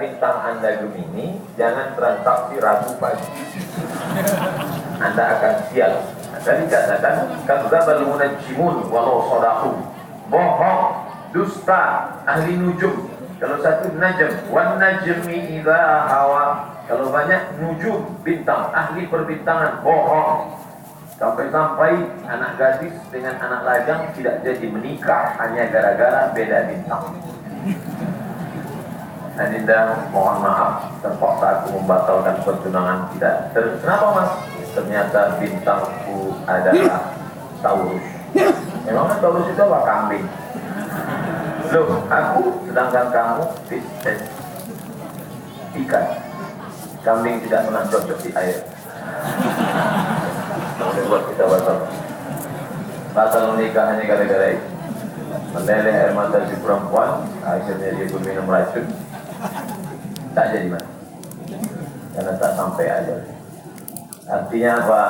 bintang Anda Gemini, jangan transaksi Rabu pagi. Anda akan sial. Tadi katakan, kadzabal munajjimun walau sodaku. Bohong, dusta, ahli nujum. Kalau satu najm, wan najmi idha hawa. Kalau banyak nujum, bintang, ahli perbintangan, bohong. Sampai-sampai anak gadis dengan anak lajang tidak jadi menikah hanya gara-gara beda bintang. Adinda mohon maaf terpaksa aku membatalkan pertunangan. Terus kenapa mas? Ternyata bintangku adalah Taurus. Memang Taurus itu apa? Kambing. Loh, aku sedangkan kamu Pisces. Ikan. Kambing tidak pernah cocok di air. Boleh buat kita batal. Batal menikah hanya gara-gara itu. Meleleh air mata si perempuan, akhirnya dia pun minum racun. Tak jadi mana. Karena tak sampai aja. Artinya apa?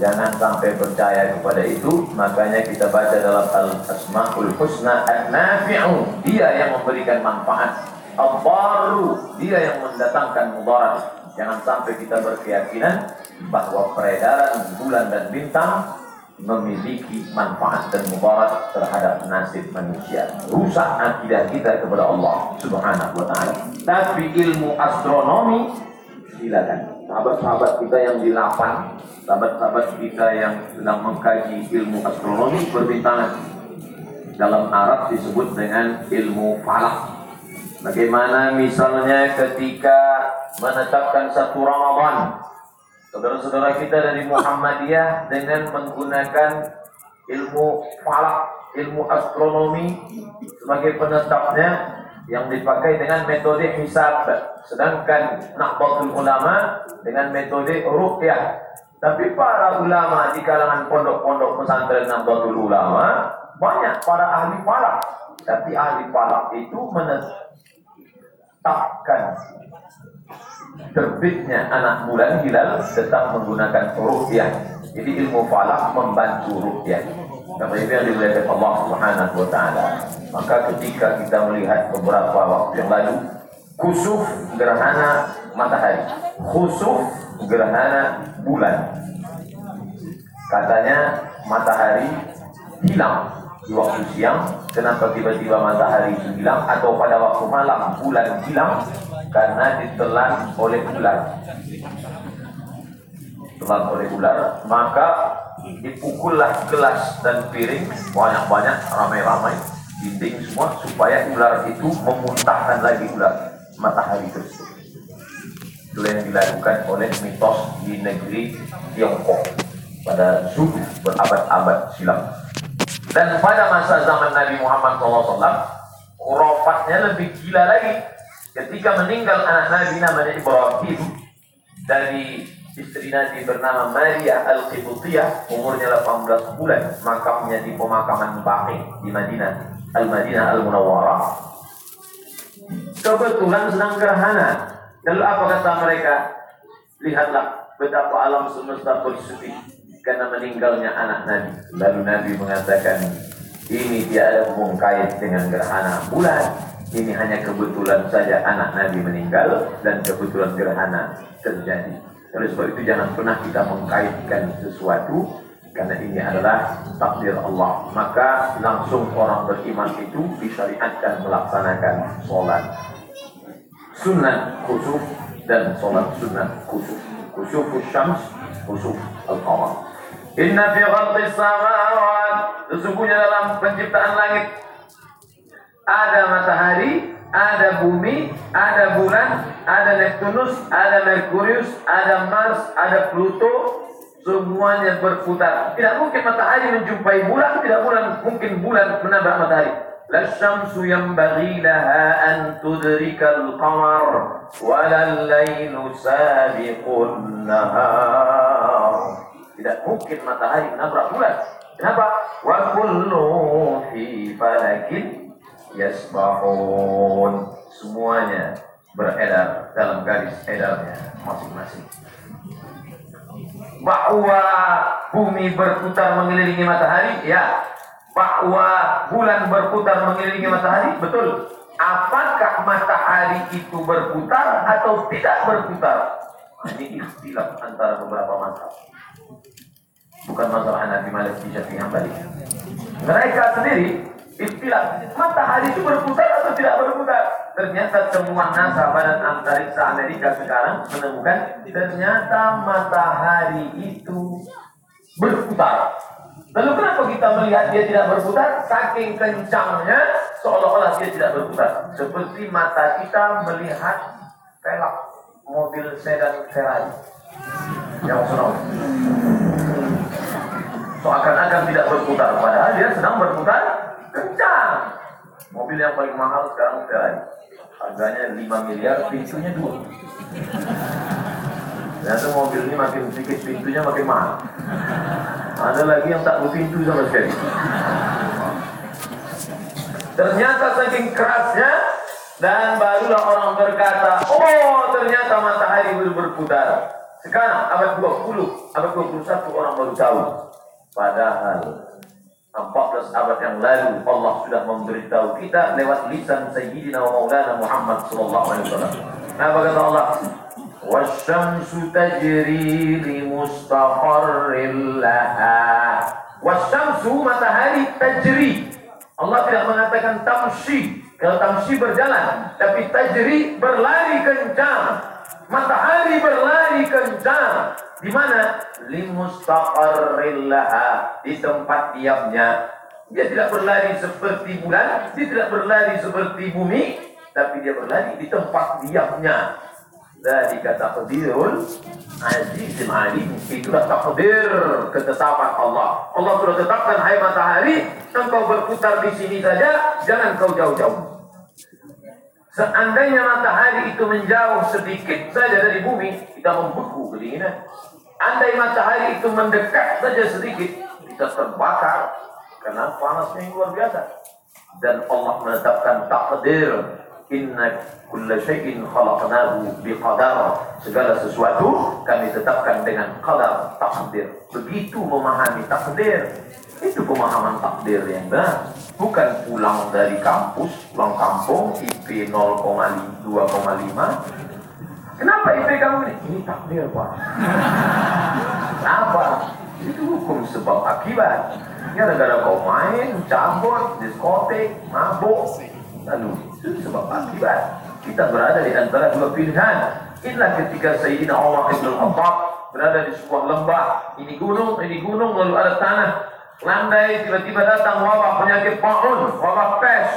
Jangan sampai percaya kepada itu. Makanya kita baca dalam Al-Asma'ul Husna An-Nafi'u. Dia yang memberikan manfaat. Al-Baru. Dia yang mendatangkan mudarat. Jangan sampai kita berkeyakinan bahwa peredaran bulan dan bintang memiliki manfaat dan mudarat terhadap nasib manusia. Rusak akidah kita kepada Allah Subhanahu wa taala. Tapi ilmu astronomi silakan. Sahabat-sahabat kita yang di lapan, sahabat-sahabat kita yang sedang mengkaji ilmu astronomi perbintangan. Dalam Arab disebut dengan ilmu falak. Bagaimana misalnya ketika menetapkan satu Ramadan Saudara-saudara kita dari Muhammadiyah dengan menggunakan ilmu falak, ilmu astronomi sebagai penetapnya yang dipakai dengan metode hisab. Sedangkan Nahdlatul Ulama dengan metode ruqyah. Tapi para ulama di kalangan pondok-pondok pesantren Nahdlatul Ulama banyak para ahli falak. Tapi ahli falak itu menetapkan terbitnya anak bulan hilal tetap menggunakan rukyah. Jadi ilmu falak membantu rukyah. Karena itu yang dimuliakan Allah Subhanahu wa taala. Maka ketika kita melihat beberapa waktu yang lalu kusuf gerhana matahari, khusuf gerhana bulan. Katanya matahari hilang di waktu siang. Kenapa tiba-tiba matahari hilang atau pada waktu malam bulan hilang? karena ditelan oleh ular. Telan oleh ular, maka dipukullah gelas dan piring banyak-banyak ramai-ramai dinding semua supaya ular itu memuntahkan lagi ular matahari tersebut. Itu yang dilakukan oleh mitos di negeri Tiongkok pada Zul berabad-abad silam. Dan pada masa zaman Nabi Muhammad SAW, kurofatnya lebih gila lagi. Ketika meninggal anak Nabi namanya Ibrahim dari istri Nabi bernama Maria Al-Qibutiyah umurnya 18 bulan makamnya di pemakaman Baqi di Madinah Al-Madinah Al-Munawwarah. Kebetulan sedang gerhana. Lalu apa kata mereka? Lihatlah betapa alam semesta bersepi karena meninggalnya anak Nabi lalu Nabi mengatakan ini tidak ada hubung kait dengan gerhana bulan ini hanya kebetulan saja anak Nabi meninggal dan kebetulan gerhana terjadi. Oleh sebab itu jangan pernah kita mengkaitkan sesuatu karena ini adalah takdir Allah. Maka langsung orang beriman itu disyariatkan melaksanakan sholat sunnah khusuf dan sholat sunnah khusuf. Khusufus syams, khusuf al-qamar. Inna fi khalqis samawat Sesungguhnya dalam penciptaan langit ada matahari, ada bumi, ada bulan, ada Neptunus, ada Merkurius, ada Mars, ada Pluto, semuanya berputar. Tidak mungkin matahari menjumpai bulan, tidak bulan mungkin bulan menabrak matahari. La syamsu yanbaghi laha an tudrikal qamar wa lailu sabiqun nahar. Tidak mungkin matahari menabrak bulan. Kenapa? Wa kullu fi falakin yasbahun semuanya beredar dalam garis edarnya masing-masing bahwa bumi berputar mengelilingi matahari ya bahwa bulan berputar mengelilingi matahari betul apakah matahari itu berputar atau tidak berputar. Ini istilah antara beberapa masalah. Bukan masalah Nabi Malik di Syafi'i Hambali. Mereka sendiri istilah matahari itu berputar atau tidak berputar. Ternyata semua NASA badan antariksa Amerika sekarang menemukan ternyata matahari itu berputar. Lalu kenapa kita melihat dia tidak berputar? Saking kencangnya seolah-olah dia tidak berputar. Seperti mata kita melihat pelak mobil sedan Ferrari yang senang. Seakan-akan tidak berputar, padahal dia sedang berputar kencang. Mobil yang paling mahal sekarang Ferrari. Harganya 5 miliar, pintunya dua. Ternyata mobil ini makin sedikit pintunya makin mahal. Ada lagi yang tak berpintu sama sekali. Ternyata saking kerasnya dan barulah orang berkata, oh ternyata matahari berputar. Sekarang abad 20, abad 21 orang baru tahu. Padahal 14 abad yang lalu Allah sudah memberitahu kita lewat lisan Sayyidina wa Maulana Muhammad sallallahu alaihi wasallam. Nah, kata Allah? Wasyamsu tajri li mustaqarril laha. Wasyamsu matahari tajri. Allah tidak mengatakan tamshi kalau tamsi berjalan, tapi tajri berlari kencang. Matahari berlari kencang. Di mana? Limustaqarrillaha. Di tempat diamnya. Dia tidak berlari seperti bulan, dia tidak berlari seperti bumi, tapi dia berlari di tempat diamnya. Dari kata takdirul azizim alim. Itulah takdir ketetapan Allah. Allah sudah tetapkan hai matahari, engkau berputar di sini saja, jangan kau jauh-jauh. Seandainya matahari itu menjauh sedikit saja dari bumi, kita membeku kedinginan. Andai matahari itu mendekat saja sedikit, kita terbakar karena panasnya yang luar biasa. Dan Allah menetapkan takdir. Inna kulla syai'in khalaqnahu biqadar. Segala sesuatu kami tetapkan dengan qadar, takdir. Begitu memahami takdir. Itu pemahaman takdir yang benar bukan pulang dari kampus, pulang kampung, IP 0,2,5. Kenapa IP kamu ini? Ini takdir, Pak. Kenapa? Itu hukum sebab akibat. Gara-gara kau main, cabut, diskotik, mabuk, lalu itu sebab akibat. Kita berada di antara dua pilihan. Inilah ketika Sayyidina Umar Ibn Khattab berada di sebuah lembah. Ini gunung, ini gunung, lalu ada tanah landai tiba-tiba datang wabah penyakit paun, wabah pes.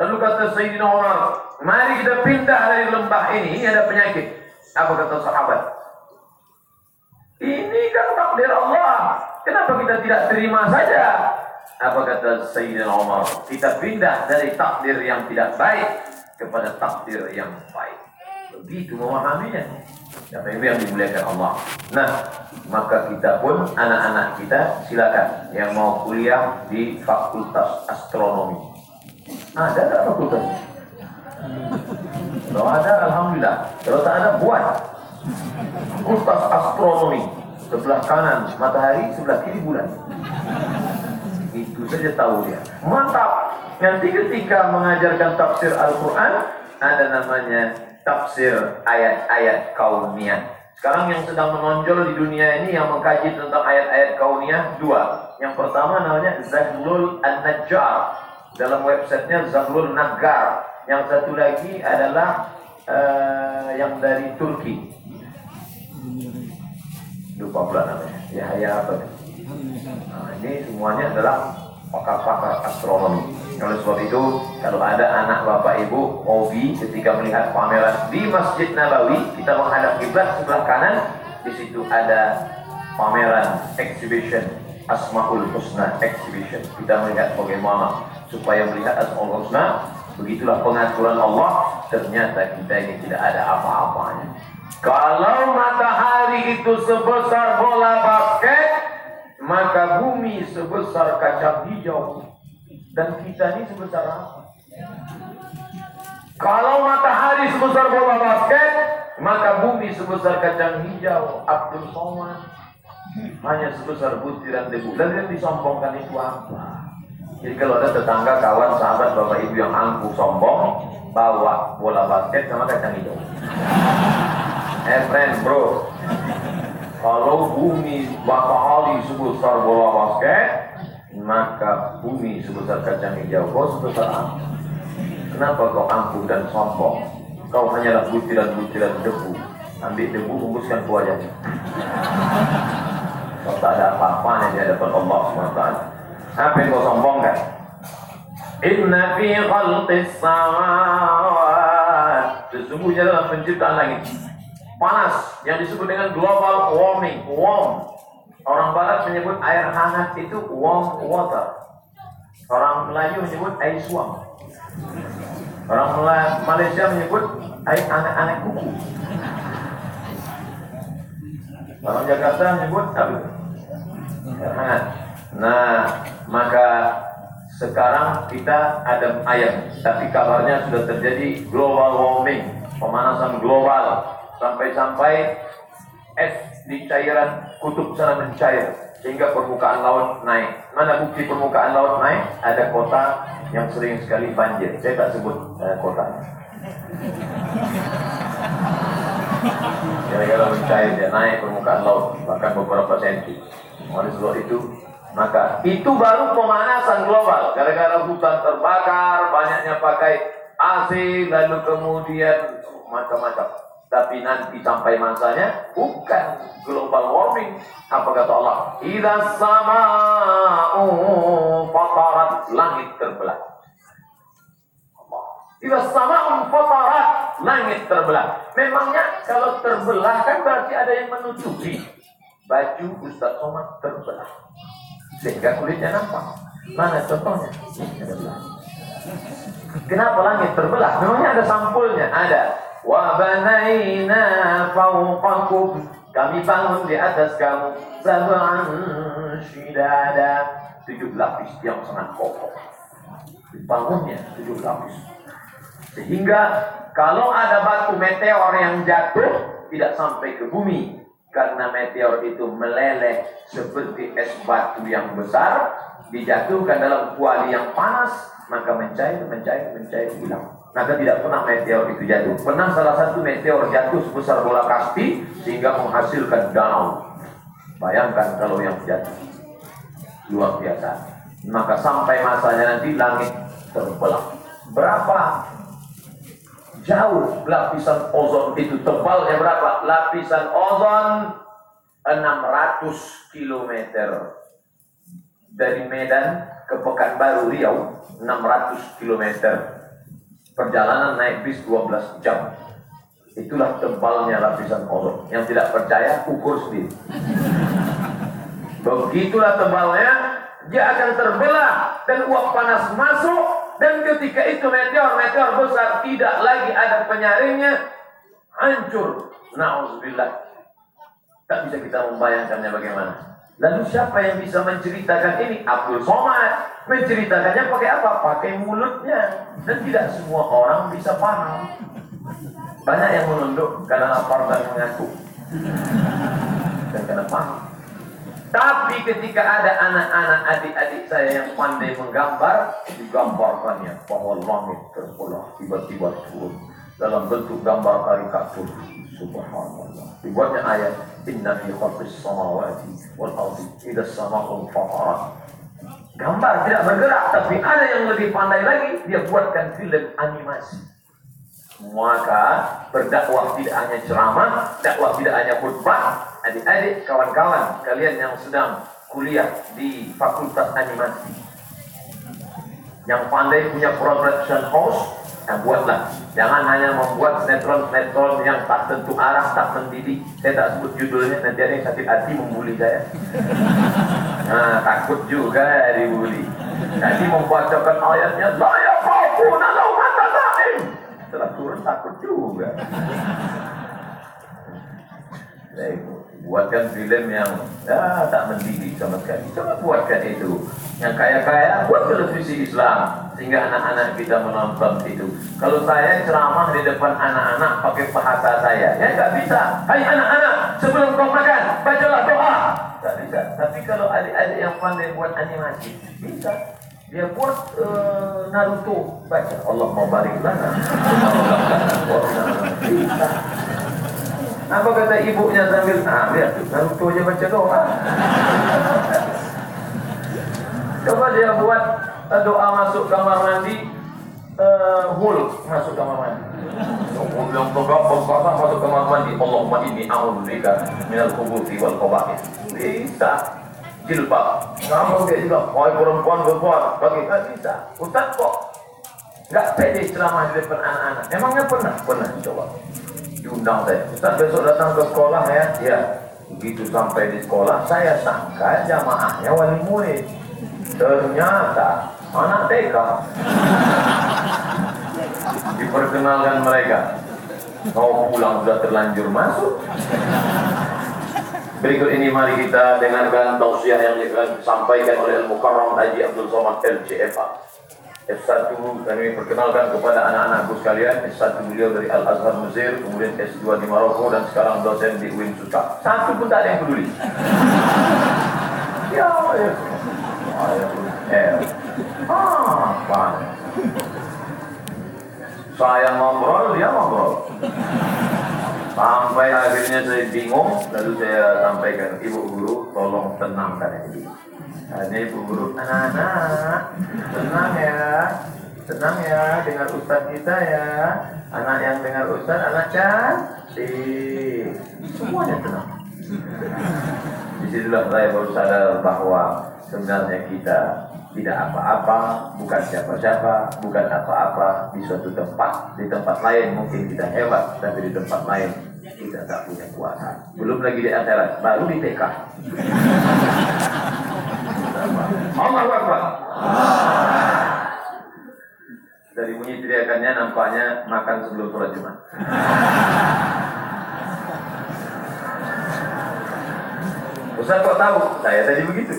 Lalu kata Sayyidina Umar, mari kita pindah dari lembah ini, ini ada penyakit. Apa kata sahabat? Ini kan takdir Allah. Kenapa kita tidak terima saja? Apa kata Sayyidina Umar? Kita pindah dari takdir yang tidak baik kepada takdir yang baik. Begitu memahaminya. Siapa yang dimuliakan Allah. Nah, maka kita pun anak-anak kita silakan yang mau kuliah di Fakultas Astronomi. Ada tak fakultas? Kalau ada, alhamdulillah. Kalau tak ada, buat. Fakultas Astronomi sebelah kanan matahari, sebelah kiri bulan. Itu saja tahu dia. Mantap. Nanti ketika mengajarkan tafsir Al-Quran, ada namanya tafsir ayat-ayat kauniyah. Sekarang yang sedang menonjol di dunia ini yang mengkaji tentang ayat-ayat kauniyah dua. Yang pertama namanya Zahlul An-Najjar. Dalam websitenya Zahlul Nagar. Yang satu lagi adalah uh, yang dari Turki. Lupa pula namanya. Ya, ya apa? Nah, ini semuanya adalah pakar-pakar astronomi. Oleh sebab itu, kalau ada anak bapak ibu hobi ketika melihat pameran di Masjid Nabawi, kita menghadap kiblat sebelah kanan, di situ ada pameran exhibition Asmaul Husna exhibition. Kita melihat bagaimana supaya melihat Asmaul Husna, begitulah pengaturan Allah. Ternyata kita ini tidak ada apa-apanya. Kalau matahari itu sebesar bola basket, maka bumi sebesar kacang hijau. Dan kita ini sebesar apa? Kalau matahari sebesar bola basket, maka bumi sebesar kacang hijau. Abdul Somad hanya sebesar butiran debu. Dan yang disombongkan itu apa? Jadi kalau ada tetangga, kawan, sahabat, bapak ibu yang angkuh, sombong, bawa bola basket sama kacang hijau. Eh friend bro, kalau bumi bakal sebesar bola basket, maka bumi sebesar kacang hijau. Kau sebesar apa? Kenapa kau angkuh dan sombong? Kau hanyalah butiran-butiran debu. Ambil debu, hembuskan ke wajahnya. Kau tak ada apa-apanya di hadapan Allah SWT. Apa yang kau sombongkan? Inna fi khalqis samawat Sesungguhnya dalam penciptaan langit Panas yang disebut dengan global warming Warm Orang barat menyebut air hangat itu warm water. Orang Melayu menyebut air suam. Orang Malaysia menyebut air anak-anak kuku. Orang Jakarta menyebut apa? Air hangat. Nah, maka sekarang kita ada ayam, tapi kabarnya sudah terjadi global warming, pemanasan global, sampai-sampai es di cairan kutub sana mencair, sehingga permukaan laut naik. Mana bukti permukaan laut naik? Ada kota yang sering sekali banjir. Saya tak sebut eh, kotanya. Gara-gara mencair dia naik permukaan laut, bahkan beberapa senti. Oleh sebab itu, maka itu baru pemanasan global. Gara-gara hutan terbakar, banyaknya pakai AC, lalu kemudian macam-macam. Tapi nanti sampai masanya bukan global warming. Apa kata Allah? Ida sama fatarat langit terbelah. Ida sama fatarat langit terbelah. Memangnya kalau terbelah kan berarti ada yang menutupi. Baju Ustaz Somad terbelah sehingga kulitnya nampak. Mana contohnya? Kenapa langit terbelah? Memangnya ada sampulnya? Ada. Wa banaina fawqakum. Kami bangun di atas kamu sab'an shidada. Tujuh lapis yang sangat kokoh. Dibangunnya tujuh lapis. Sehingga kalau ada batu meteor yang jatuh tidak sampai ke bumi, karena meteor itu meleleh seperti es batu yang besar dijatuhkan dalam kuali yang panas maka mencair mencair mencair hilang maka tidak pernah meteor itu jatuh. Pernah salah satu meteor jatuh sebesar bola kasti sehingga menghasilkan danau bayangkan kalau yang jatuh. Luar biasa. Maka sampai masanya nanti langit terbelah. Berapa jauh lapisan ozon itu tebalnya berapa? Lapisan ozon 600 km dari Medan ke Pekanbaru Riau 600 km perjalanan naik bis 12 jam itulah tebalnya lapisan ozon yang tidak percaya ukur sendiri begitulah tebalnya dia akan terbelah dan uap panas masuk dan ketika itu meteor-meteor besar tidak lagi ada penyaringnya, hancur. Nauzubillah. Tak bisa kita membayangkannya bagaimana. Lalu siapa yang bisa menceritakan ini? Abdul Somad. Menceritakannya pakai apa? Pakai mulutnya. Dan tidak semua orang bisa paham. Banyak yang menunduk karena lapar dan mengaku. Dan karena paham. Tapi ketika ada anak-anak adik-adik saya yang pandai menggambar, digambarkannya bahwa langit terbelah tiba-tiba turun dalam bentuk gambar karikatur. Subhanallah. Dibuatnya ayat Inna fi khalqis samawati wal ardi idza sama'u fatarat. Gambar tidak bergerak, tapi ada yang lebih pandai lagi, dia buatkan film animasi. Maka berdakwah tidak hanya ceramah, dakwah tidak hanya khutbah, adik-adik, kawan-kawan, kalian yang sedang kuliah di Fakultas Animasi. Yang pandai punya production house, ya buatlah. Jangan hanya membuat sinetron-sinetron yang tak tentu arah, tak mendidik. Saya tak sebut judulnya, nanti ada yang sakit hati membuli saya. Nah, takut juga ya dibuli. Nanti membacakan ayatnya, saya mampu nalau mata setelah turun takut juga. Nah, buatkan film yang ya, tak mendidik sama sekali. Coba buatkan itu. Yang kaya-kaya buat televisi Islam sehingga anak-anak kita menonton itu. Kalau saya ceramah di depan anak-anak pakai bahasa saya, ya nggak bisa. Hai anak-anak, sebelum kau makan, bacalah doa. Tak bisa. Tapi kalau adik-adik yang pandai buat animasi, bisa. dia buat uh, Naruto baca Allah mau balik lana apa kata ibunya sambil ah tuh Naruto aja baca doa coba dia buat uh, doa masuk kamar mandi uh, masuk kamar mandi yang tegak berkata masuk kamar mandi Allahumma inni a'udzubika minal khubuthi wal khaba'ith bisa jilbab. Kamu dia juga, wahai perempuan berbuat, bagi kan bisa. Ustaz kok nggak pede ceramah di depan anak-anak. Emangnya pernah? Pernah coba. Diundang saya. Ustaz besok datang ke sekolah ya. Ya. Begitu sampai di sekolah, saya sangka jamaahnya wali murid. Ternyata anak TK. Diperkenalkan mereka. Kau pulang sudah terlanjur masuk. Berikut ini mari kita dengarkan tausiah yang disampaikan oleh Al-Mukarram Haji Abdul Somad LCFA. S1 kami perkenalkan kepada anak-anakku sekalian S1 beliau dari Al-Azhar Mesir kemudian S2 di Maroko dan sekarang dosen di UIN Suta. Satu pun tak ada yang peduli. Ya ya. Ya. Ah saya ngobrol dia ngobrol Sampai akhirnya saya bingung, lalu saya sampaikan, Ibu Guru, tolong tenangkan ini. Hanya Ibu Guru, anak-anak, tenang ya, tenang ya, dengar Ustaz kita ya. Anak yang dengar Ustaz, anak cantik. Semuanya tenang. Di situlah saya baru sadar bahwa sebenarnya kita tidak apa-apa, bukan siapa-siapa, bukan apa-apa di suatu tempat. Di tempat lain mungkin kita hebat, tapi di tempat lain kita tak punya kuasa. Belum lagi di akhirat, baru di TK. Allah Akbar. Dari bunyi teriakannya nampaknya makan sebelum sholat Jumat. Ustaz kok tahu? Saya tadi begitu.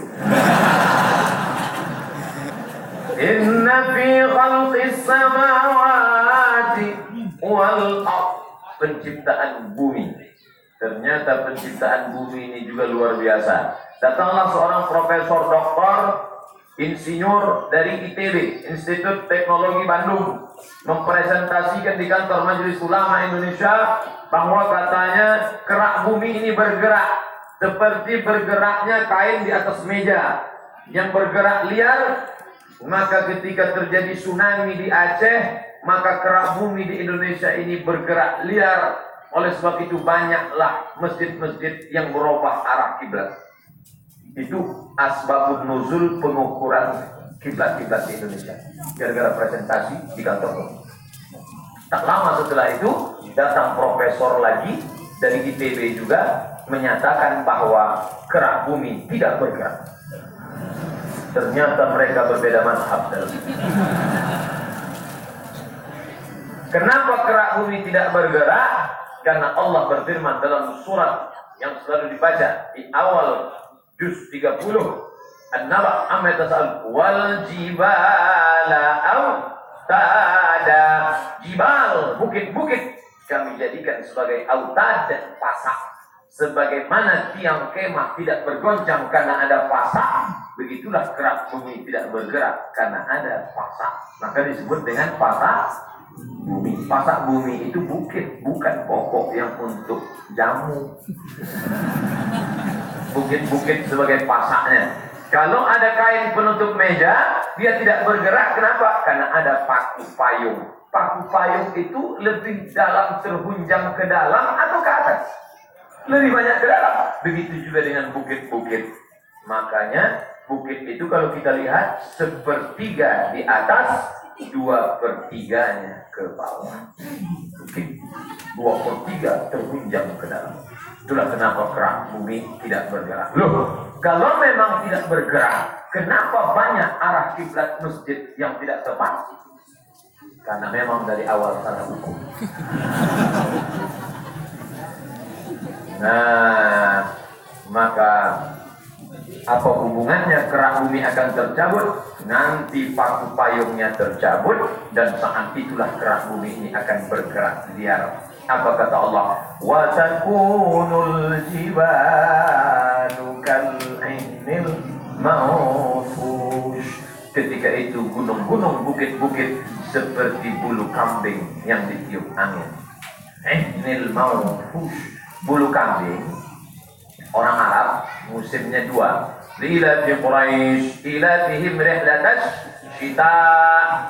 Inna fi khalqis samawati wal penciptaan bumi. Ternyata penciptaan bumi ini juga luar biasa. Datanglah seorang profesor doktor insinyur dari ITB, Institut Teknologi Bandung, mempresentasikan di kantor Majelis Ulama Indonesia bahwa katanya kerak bumi ini bergerak seperti bergeraknya kain di atas meja yang bergerak liar maka ketika terjadi tsunami di Aceh, maka kerak bumi di Indonesia ini bergerak liar. Oleh sebab itu banyaklah masjid-masjid yang berubah arah kiblat. Itu asbabun nuzul pengukuran kiblat-kiblat di Indonesia. Gara-gara presentasi di kantor Tak lama setelah itu datang profesor lagi dari ITB juga menyatakan bahwa kerak bumi tidak bergerak. Ternyata mereka berbeda mazhab Kenapa kerak bumi tidak bergerak? Karena Allah berfirman dalam surat yang selalu dibaca di awal juz 30 An-Naba amma wal jibala au tada jibal bukit-bukit. Kami jadikan sebagai autad pasak Sebagaimana tiang kemah tidak bergoncang karena ada pasak, begitulah kerak bumi tidak bergerak karena ada pasak. Maka disebut dengan pasak bumi. Pasak bumi itu bukit, bukan pokok yang untuk jamu. Bukit-bukit sebagai pasaknya. Kalau ada kain penutup meja, dia tidak bergerak. Kenapa? Karena ada paku payung. Paku payung itu lebih dalam terhunjam ke dalam atau ke atas? lebih banyak ke dalam. Begitu juga dengan bukit-bukit. Makanya bukit itu kalau kita lihat sepertiga di atas, dua pertiganya ke bawah. Bukit dua pertiga terhunjam ke dalam. Itulah kenapa kerak bumi tidak bergerak. Loh, kalau memang tidak bergerak, kenapa banyak arah kiblat masjid yang tidak tepat? Karena memang dari awal salah hukum. Nah, maka apa hubungannya kerak bumi akan tercabut? Nanti paku payungnya tercabut dan saat itulah kerak bumi ini akan bergerak liar. Apa kata Allah? Wa takunul jibalu kal Ketika yaitu gunung-gunung bukit-bukit seperti bulu kambing yang ditiup angin. Eh, nil mau bulu kambing orang Arab musimnya dua. Lila fi Quraisy ila fihim rihlatash syita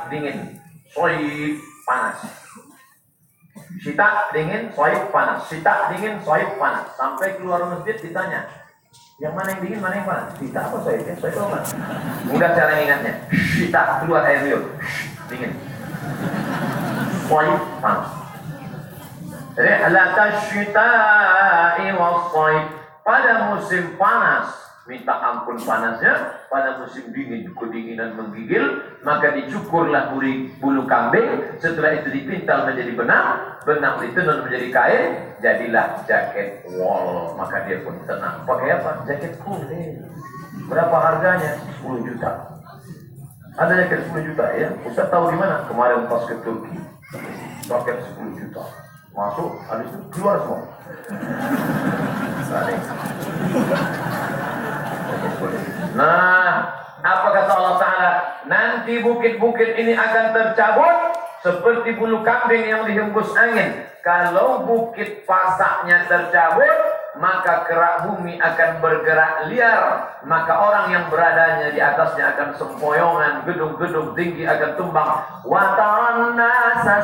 dingin, soif panas. Syita dingin, soif panas. Syita dingin, soif panas. Sampai keluar masjid ditanya, yang mana yang dingin, mana yang panas? Syita apa soif? Ya, soif apa? Mudah cara ingatnya. Syita keluar air liur, dingin. Soif panas. Rihlatash syita'i was soif pada musim panas minta ampun panasnya. Pada musim dingin kedinginan menggigil maka dicukurlah bulu, bulu kambing. Setelah itu dipintal menjadi benang benang itu non menjadi kain jadilah jaket wall maka dia pun tenang. Pakai apa? Jaket kulit berapa harganya? 10 juta. Ada jaket 10 juta ya? Ustaz tahu di mana? Kemarin pas ke Turki. Jaket 10 juta masuk habis itu keluar semua Nah, apa kata Allah Ta'ala? Nanti bukit-bukit ini akan tercabut seperti bulu kambing yang dihembus angin. Kalau bukit pasaknya tercabut, maka kerak bumi akan bergerak liar. Maka orang yang beradanya di atasnya akan sempoyongan, gedung-gedung tinggi akan tumbang. Wataran nasa.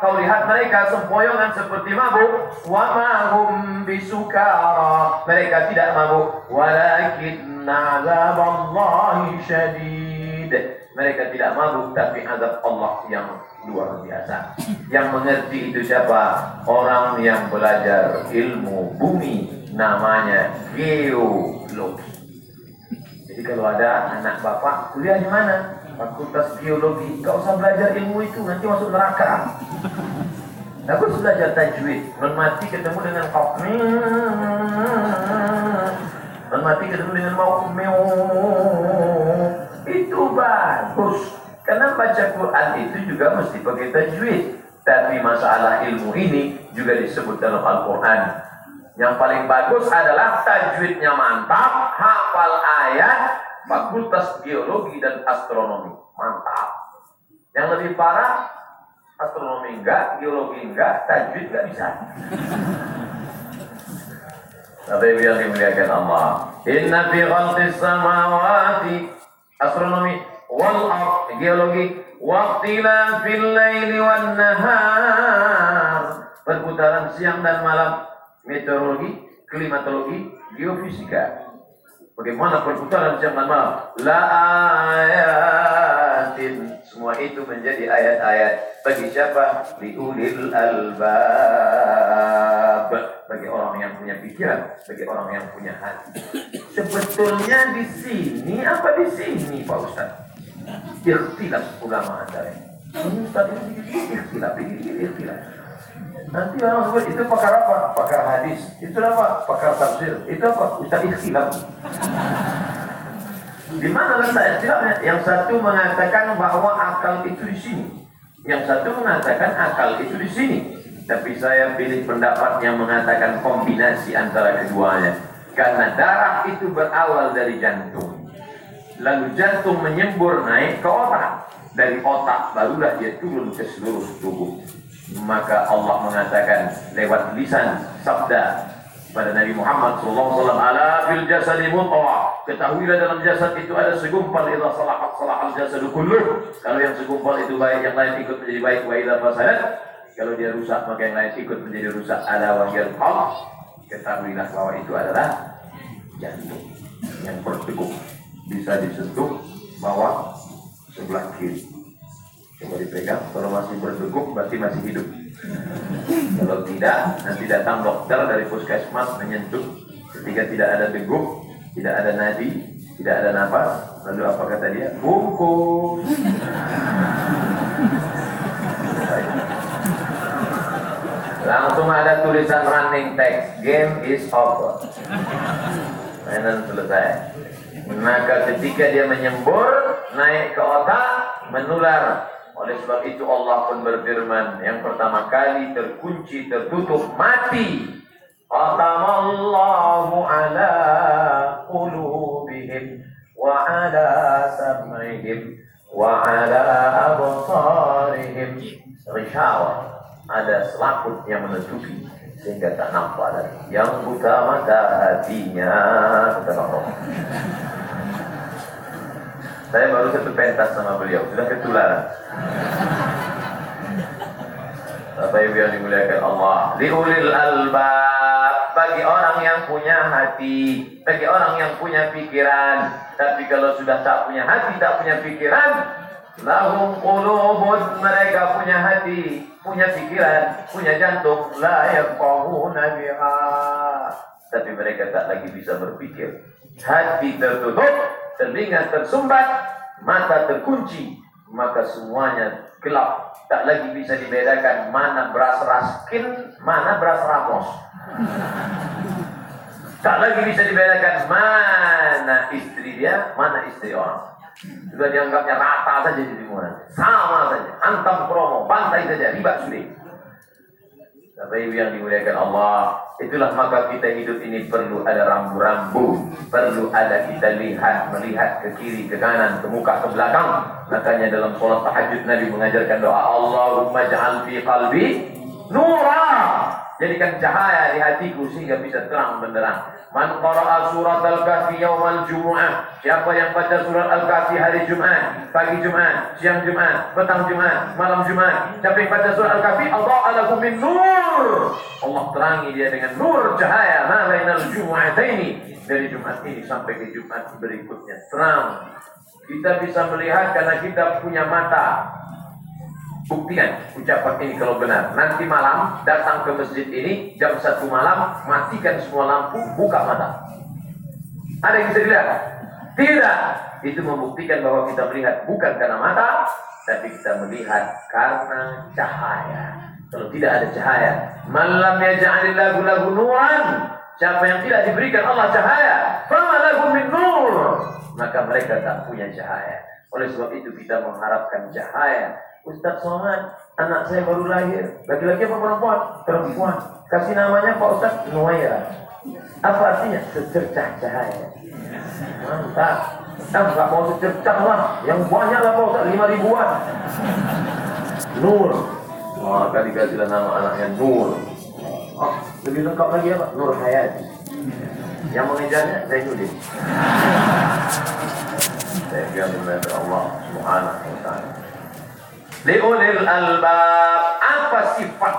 Kau lihat mereka sempoyongan seperti mabuk. Wa mahum bisukara. Mereka tidak mabuk. Walakin azaballahi syadid. Mereka tidak mabuk tapi azab Allah yang luar biasa. Yang mengerti itu siapa? Orang yang belajar ilmu bumi namanya geologi. Jadi kalau ada anak bapak kuliah di mana? Fakultas Geologi. Gak usah belajar ilmu itu nanti masuk neraka. Aku belajar tajwid. Mati ketemu dengan kau. Mati ketemu dengan mau Itu bagus. Karena baca Quran itu juga mesti pakai tajwid. Tapi masalah ilmu ini juga disebut dalam Al-Quran. Yang paling bagus adalah tajwidnya mantap, hafal ayat, fakultas geologi dan astronomi. Mantap. Yang lebih parah, astronomi enggak, geologi enggak, tajwid enggak bisa. Tapi yang dimuliakan Allah. Inna fi khalqis samawati astronomi wal geologi waqtilafil laili wan nahar. Perputaran siang dan malam meteorologi klimatologi geofisika bagaimana perputaran dan malam la ayatin semua itu menjadi ayat-ayat bagi siapa? Liulil albab. Bagi orang yang punya pikiran bagi orang yang punya hati. Sebetulnya di sini apa di sini Pak Ustaz? Ikhtilaf ulama antara ini. Ustaz ini ikhtilaf, ini ikhtilaf. Nanti orang sebut itu pakar apa? Pakar hadis. Itu apa? Pakar tafsir. Itu apa? Ustaz ikhtilaf. Di mana letak ikhtilafnya? Yang satu mengatakan bahwa akal itu di sini. Yang satu mengatakan akal itu di sini. Tapi saya pilih pendapat yang mengatakan kombinasi antara keduanya. Karena darah itu berawal dari jantung. Lalu jantung menyembur naik ke otak. Dari otak barulah dia turun ke seluruh tubuh. Maka Allah mengatakan lewat lisan sabda pada Nabi Muhammad SAW ala fil jasadi mutawah ketahuilah dalam jasad itu ada segumpal idza salahat salahal jasadu kulluh. Kalau yang segumpal itu baik yang lain ikut menjadi baik wa idza fasadat. Kalau dia rusak maka yang lain ikut menjadi rusak ala wahyal qalb ketahuilah bahwa itu adalah jantung yang berdegup. Bisa disentuh bawah sebelah kiri coba dipegang kalau masih berdegup berarti masih hidup. Kalau tidak nanti datang dokter dari puskesmas menyentuh. Ketika tidak ada degup tidak ada nadi tidak ada nafas lalu apa kata dia? Bungkus. Langsung ada tulisan running text game is over. Mainan selesai. Maka ketika dia menyembur naik ke otak menular oleh sebab itu Allah pun berfirman yang pertama kali terkunci tertutup mati. Khatamallahu ala qulubihim wa ala sam'ihim wa ala absarihim. Ghishawa ada selaput yang menutupi sehingga tak nampak lagi. Yang buta mata hatinya Allah saya baru satu pentas sama beliau sudah ketularan. Bapak Ibu yang dimuliakan Allah liulil albab bagi orang yang punya hati bagi orang yang punya pikiran tapi kalau sudah tak punya hati tak punya pikiran lahum qulubun mereka punya hati punya pikiran punya jantung la yaqahuna biha. Tapi mereka tak lagi bisa berpikir. Hati tertutup telinga tersumbat mata terkunci maka semuanya gelap. Tak lagi bisa dibedakan mana beras raskin mana beras ramos. Tak lagi bisa dibedakan mana istri dia mana istri orang. Sudah dianggapnya rata saja di lingkungan sama saja. Antam promo pantai saja riba sudah Ibu yang dimuliakan Allah, itulah maka kita hidup ini perlu ada rambu-rambu, perlu ada kita lihat, melihat ke kiri, ke kanan, ke muka, ke belakang. Makanya dalam sholat tahajud Nabi mengajarkan doa Allahumma ja'al fi qalbi nura. Jadikan cahaya di hatiku sehingga bisa terang benderang. Man qara'a surat al-kahfi yawmal jumu'ah. Siapa yang baca surat al-kahfi hari Jumat, pagi Jumat, siang Jumat, petang Jumat, malam Jumat. Siapa yang baca surat al-kahfi, Allah alakum min nur. Allah terangi dia dengan nur cahaya. Ma bainal jumu'ataini. Dari Jumat ini sampai ke Jumat berikutnya. Terang. Kita bisa melihat karena kita punya mata. Buktikan ucapan ini kalau benar. Nanti malam datang ke masjid ini jam satu malam, matikan semua lampu, buka mata. Ada yang bisa dilihat? Tidak. Itu membuktikan bahwa kita melihat bukan karena mata, tapi kita melihat karena cahaya. Kalau tidak ada cahaya, malam ya lagu lagu nuran. Siapa yang tidak diberikan Allah cahaya, lagu min nur. Maka mereka tak punya cahaya. Oleh sebab itu kita mengharapkan cahaya Ustaz Somad, anak saya baru lahir. Laki-laki apa perempuan? Perempuan. Kasih namanya Pak Ustaz Nuwaira. Apa artinya? Secercah cahaya. Mantap. Kita nggak mau secercah lah. Yang banyak lah Pak Ustaz, lima ribuan. Nur. Maka dikasihlah nama anaknya Nur. Oh, lebih lengkap lagi apa? Nur Hayati. Yang mengejarnya Zainuddin. Saya bilang Allah Subhanahu wa taala. Liulil albab. Apa sifat?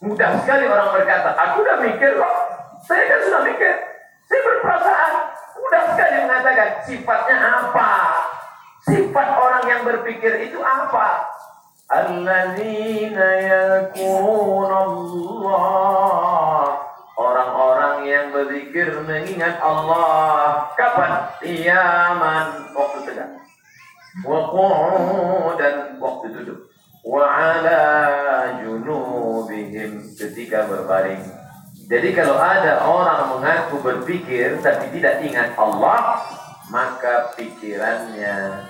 Mudah sekali orang berkata, aku udah mikir kok. Saya kan sudah mikir. Saya berperasaan. Mudah sekali mengatakan sifatnya apa? Sifat orang yang berpikir itu apa? Alladzina yakurun Allah. Orang-orang yang berzikir mengingat Allah. Kapan? Iyaman. Waktu tegak dan waktu duduk wa ala junubihim ketika berbaring jadi kalau ada orang mengaku berpikir tapi tidak ingat Allah maka pikirannya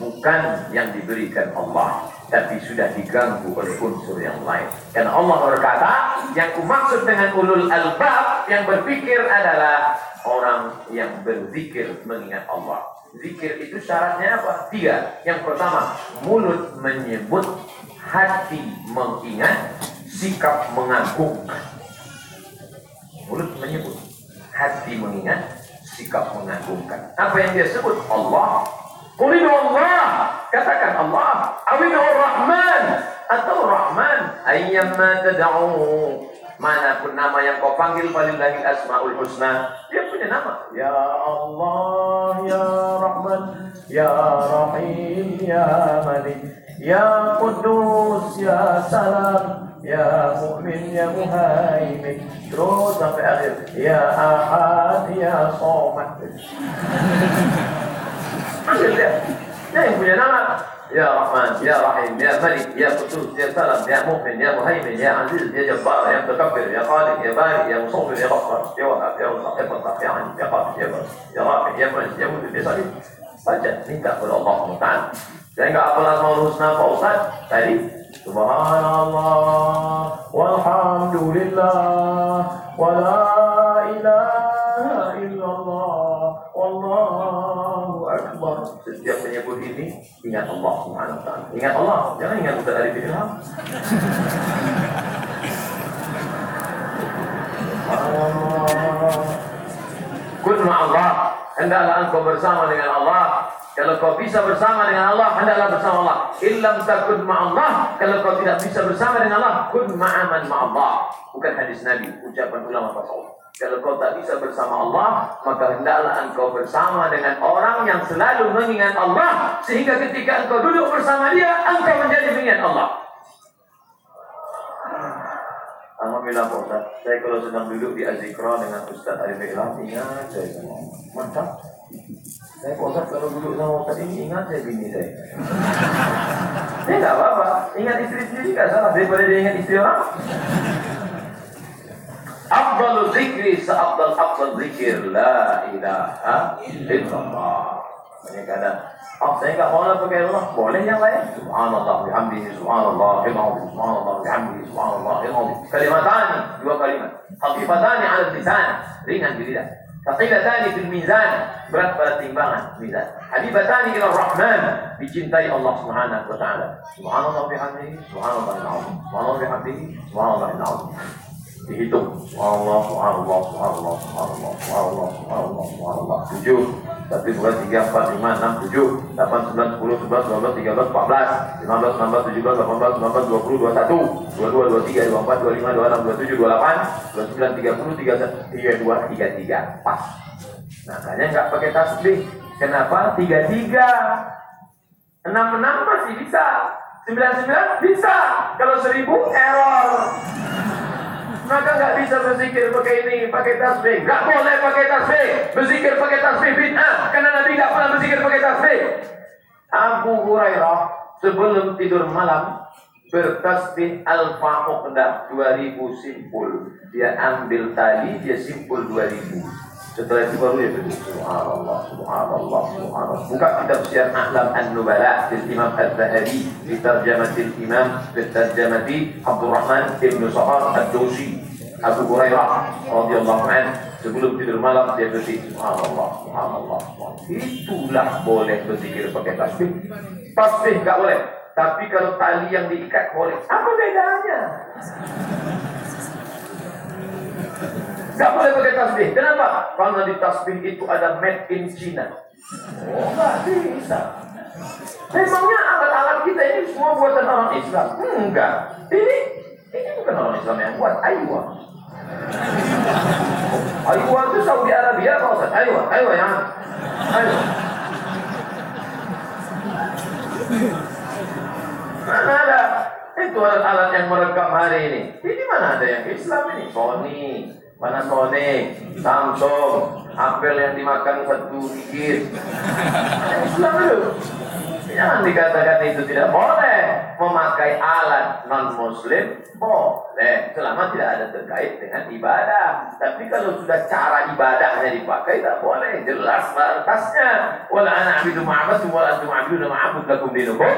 bukan yang diberikan Allah tapi sudah diganggu oleh unsur yang lain. Dan Allah berkata, yang kumaksud dengan ulul albab yang berpikir adalah orang yang berzikir mengingat Allah. Zikir itu syaratnya apa? Tiga. Yang pertama, mulut menyebut, hati mengingat, sikap mengagungkan. Mulut menyebut, hati mengingat, sikap mengagungkan. Apa yang dia sebut? Allah. Kulidu Allah. Katakan Allah. Awidu Rahman. Atau Rahman. Ayyamma tada'u Mana pun nama yang kau panggil Walillahi asma'ul husna. Dia punya nama. Ya Allah Ya Rahman Ya Rahim Ya Malik Ya Kudus Ya Salam Ya Mu'min Ya Muhaimin Terus sampai akhir. Ya Ahad Ya Somad. Ambil dia. Dia yang punya nama يا رحمن يا رحيم يا ملك يا قدوس يا سلام يا مؤمن يا مهيمن يا عزيز يا جبار يا متكبر يا خالق يا بارئ يا مصور يا غفار يا وهاب يا رزاق يا فتاح يا عليم يا قادر يا بر يا رافع يا معز يا مذل يا صليب baca minta kepada Allah Taala. Saya enggak hafal Asmaul Husna Pak Ustaz tadi Subhanallah walhamdulillah wa la ilaha illallah wallahu Kau setiap menyebut ini ingat Allah Subhanahu wa taala. Ingat Allah, jangan ingat Ustaz Arif Ilham. Kun Allah, hendaklah engkau bersama dengan Allah. Kalau kau bisa bersama dengan Allah, hendaklah bersama Allah. Illam takun ma'allah, kalau kau tidak bisa bersama dengan Allah, kun ma'aman ma'allah. Bukan hadis Nabi, ucapan ulama tasawuf. Kalau kau tak bisa bersama Allah, maka hendaklah engkau bersama dengan orang yang selalu mengingat Allah, sehingga ketika engkau duduk bersama dia, engkau menjadi mengingat Allah. Alhamdulillah Pak Ustaz, saya kalau sedang duduk di Azikra dengan Ustaz Arif Ikhlas, ingat saya semua. Mantap. Saya Pak Ustaz kalau duduk sama Ustaz ini, ingat saya bini saya. Ini nggak apa-apa, ingat istri sendiri nggak salah, daripada dia ingat istri orang. Afdal zikri seabdal afdal zikir. La ilaha illallah. Banyak kadang Oh saya nggak mau lah pakai Allah Boleh yang lain. Subhanallah bihamdihi Subhanallah ilmauhi Subhanallah bihamdihi Subhanallah ilmauhi Kalimatani Dua kalimat. Khafifatani ala lisan Ringan di lidah. Thaqilatani fil mizan Berat pada timbangan mizan. Habibatani ila rahman Dicintai Allah subhanahu wa ta'ala. Subhanallah bihamdihi Subhanallah ilmauhi Subhanallah bihamdihi Subhanallah ilmauhi dihitung. Allah Allah Allah Allah Allah Allah Allah tujuh. Satu dua tiga empat lima enam tujuh. Delapan sembilan sepuluh sebelas dua belas tiga belas empat belas. Lima belas enam belas tujuh belas delapan belas sembilan belas dua puluh dua satu. Dua dua dua tiga dua empat dua lima dua enam dua tujuh dua delapan dua sembilan tiga puluh tiga tiga dua tiga tiga pas nah kalian nggak pakai tasbih. Kenapa? Tiga tiga. Enam enam masih bisa. Sembilan sembilan bisa. Kalau seribu error maka nggak bisa berzikir pakai ini, pakai tasbih. Nggak boleh pakai tasbih. Berzikir pakai tasbih bid'ah. Karena Nabi nggak pernah berzikir pakai tasbih. Abu Hurairah sebelum tidur malam bertasbih alfa uqdah 2000 simpul. Dia ambil tali, dia simpul 2000. Setelah itu baru dia berdiri. Subhanallah, subhanallah, subhanallah. Buka kitab Syiar A'lam An-Nubala dari Imam Az-Zahabi di Tarjamatil Imam di Abdurrahman Ibn Sa'ar Ad-Dawsi Abu Hurairah radhiyallahu anhu sebelum tidur malam dia subhanallah subhanallah subhanallah. itulah boleh berzikir pakai tasbih tasbih enggak boleh tapi kalau tali yang diikat boleh apa bedanya Gak boleh pakai tasbih. Kenapa? Karena di tasbih itu ada made in China. Oh, nggak bisa. Memangnya alat-alat kita ini semua buatan orang Islam? Enggak. Ini ini bukan orang Islam yang buat. Aywa. Aywa itu Saudi Arabia Pak Ustaz. Aywa, Aywa yang Aywa. Mana ada? Itu alat-alat yang merekam hari ini. Ini mana ada yang Islam ini? Sony, Panasonic, Samsung, apel yang dimakan satu gigit. Islam itu. Jangan dikatakan itu tidak boleh memakai alat non muslim boleh selama tidak ada terkait dengan ibadah. Tapi kalau sudah cara ibadahnya dipakai tak boleh jelas batasnya. Wala ana abidu ma'abadu wala antum abidu ma'abud lakum dinukum.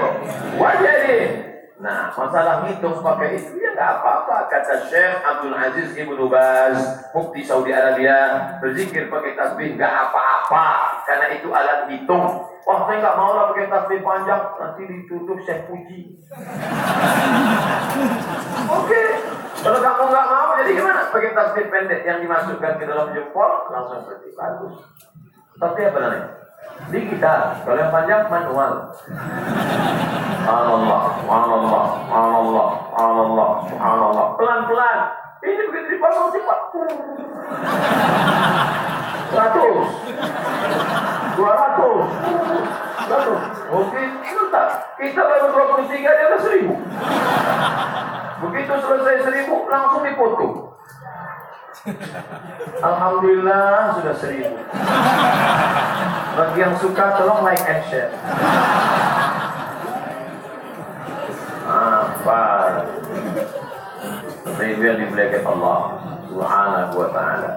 Wajib. Nah, masalah ngitung pakai itu ya nggak apa-apa. Kata Syekh Abdul Aziz Ibnu Baz, Mufti Saudi Arabia, berzikir pakai tasbih nggak apa-apa, karena itu alat hitung. Wah, saya nggak mau lah pakai tasbih panjang, nanti ditutup saya puji. Oke, kalau kamu nggak mau, jadi gimana? Pakai tasbih pendek yang dimasukkan ke dalam jempol, langsung berarti bagus. Tapi apa namanya? digital. Kalau yang panjang manual. Allah, Allah, Allah, Allah, Allah. Pelan-pelan. Ini begitu dipasang cepat. Seratus. Dua ratus. Seratus. Mungkin tak. Kita baru 23 dia ada seribu. Begitu selesai seribu, langsung dipotong. Alhamdulillah sudah seribu. Bagi yang suka tolong like and share. Apa? Itu yang dimuliakan Allah Subhanahu wa ta'ala.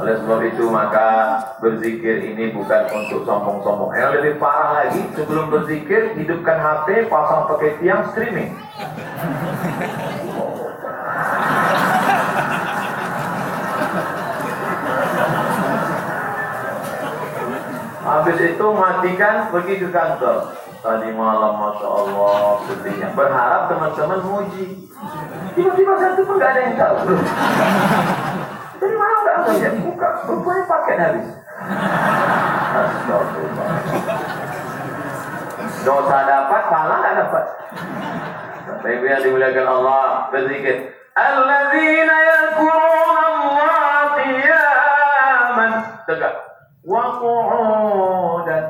Oleh sebab itu maka berzikir ini bukan untuk sombong-sombong. Yang lebih parah lagi sebelum berzikir hidupkan HP, pasang pakai tiang streaming. Habis itu matikan pergi ke kantor. Tadi malam Masya Allah sedihnya. Berharap teman-teman muji. Tiba-tiba satu pun gak ada yang tahu. Jadi mana udah ya buka. Rupanya pakai. Astagfirullah. Dosa dapat, pahala gak dapat. Bapak yang dimuliakan Allah berzikir. Alladzina yadhkuruna Allah qiyaman. Tegak. Wa qu'udan.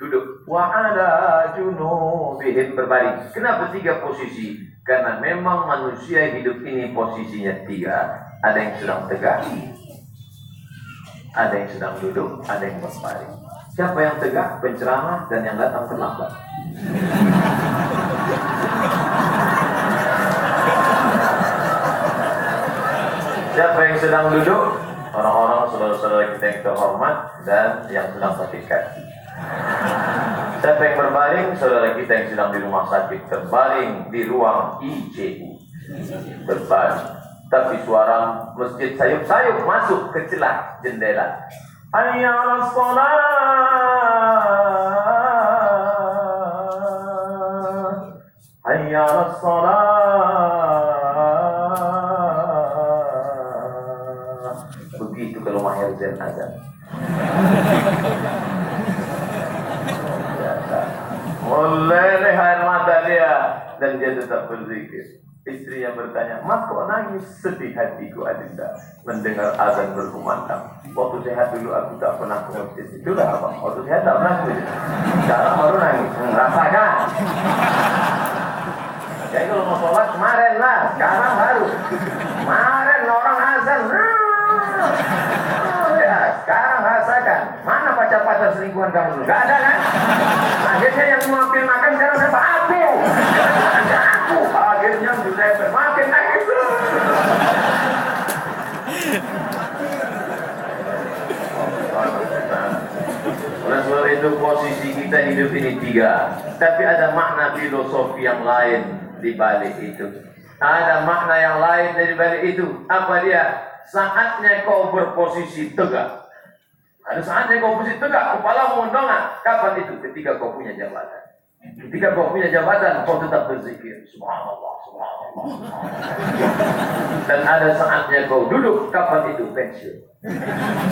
Duduk. Wa ala junubihim berbaring. Kenapa tiga posisi? Karena memang manusia hidup ini posisinya tiga. Ada yang sedang tegak. Ada yang sedang duduk. Ada yang berbaring. Siapa yang tegak? Penceramah dan yang datang terlambat. Siapa yang sedang duduk? Orang-orang saudara-saudara kita yang terhormat dan yang sedang kaki. Siapa yang berbaring? Saudara kita yang sedang di rumah sakit terbaring di ruang ICU. Berbaring. Tapi suara masjid sayup-sayup masuk ke celah jendela. Hayya Hayya Begitu kalau Mahir Zain azan. Mulai air mata dia dan dia tetap berzikir. Istri yang bertanya, Mas kok nangis sedih hatiku Adinda mendengar azan berkumandang. Waktu sehat dulu aku tak pernah ke masjid. Itulah apa? Waktu sehat tak pernah ke. Sekarang baru nangis. Rasakan. Jadi kalau mau sholat kemarin lah, sekarang baru. Kemarin orang azan. Oh, ya, sekarang rasakan. Mana pacar-pacar selingkuhan kamu? Gak ada kan? Akhirnya yang mampir makan sekarang siapa? Aku. Ada aku. Akhirnya sudah makin nangis. Oleh sebab itu posisi kita hidup ini tiga. Tapi ada makna filosofi yang lain di balik itu. Ada makna yang lain dari balik itu. Apa dia? Saatnya kau berposisi tegak. Ada saatnya kau posisi tegak, kepala mengundongan. Kapan itu? Ketika kau punya jabatan. Ketika kau punya jabatan, kau tetap berzikir. Subhanallah, subhanallah. Dan ada saatnya kau duduk, kapan itu? Pensiun.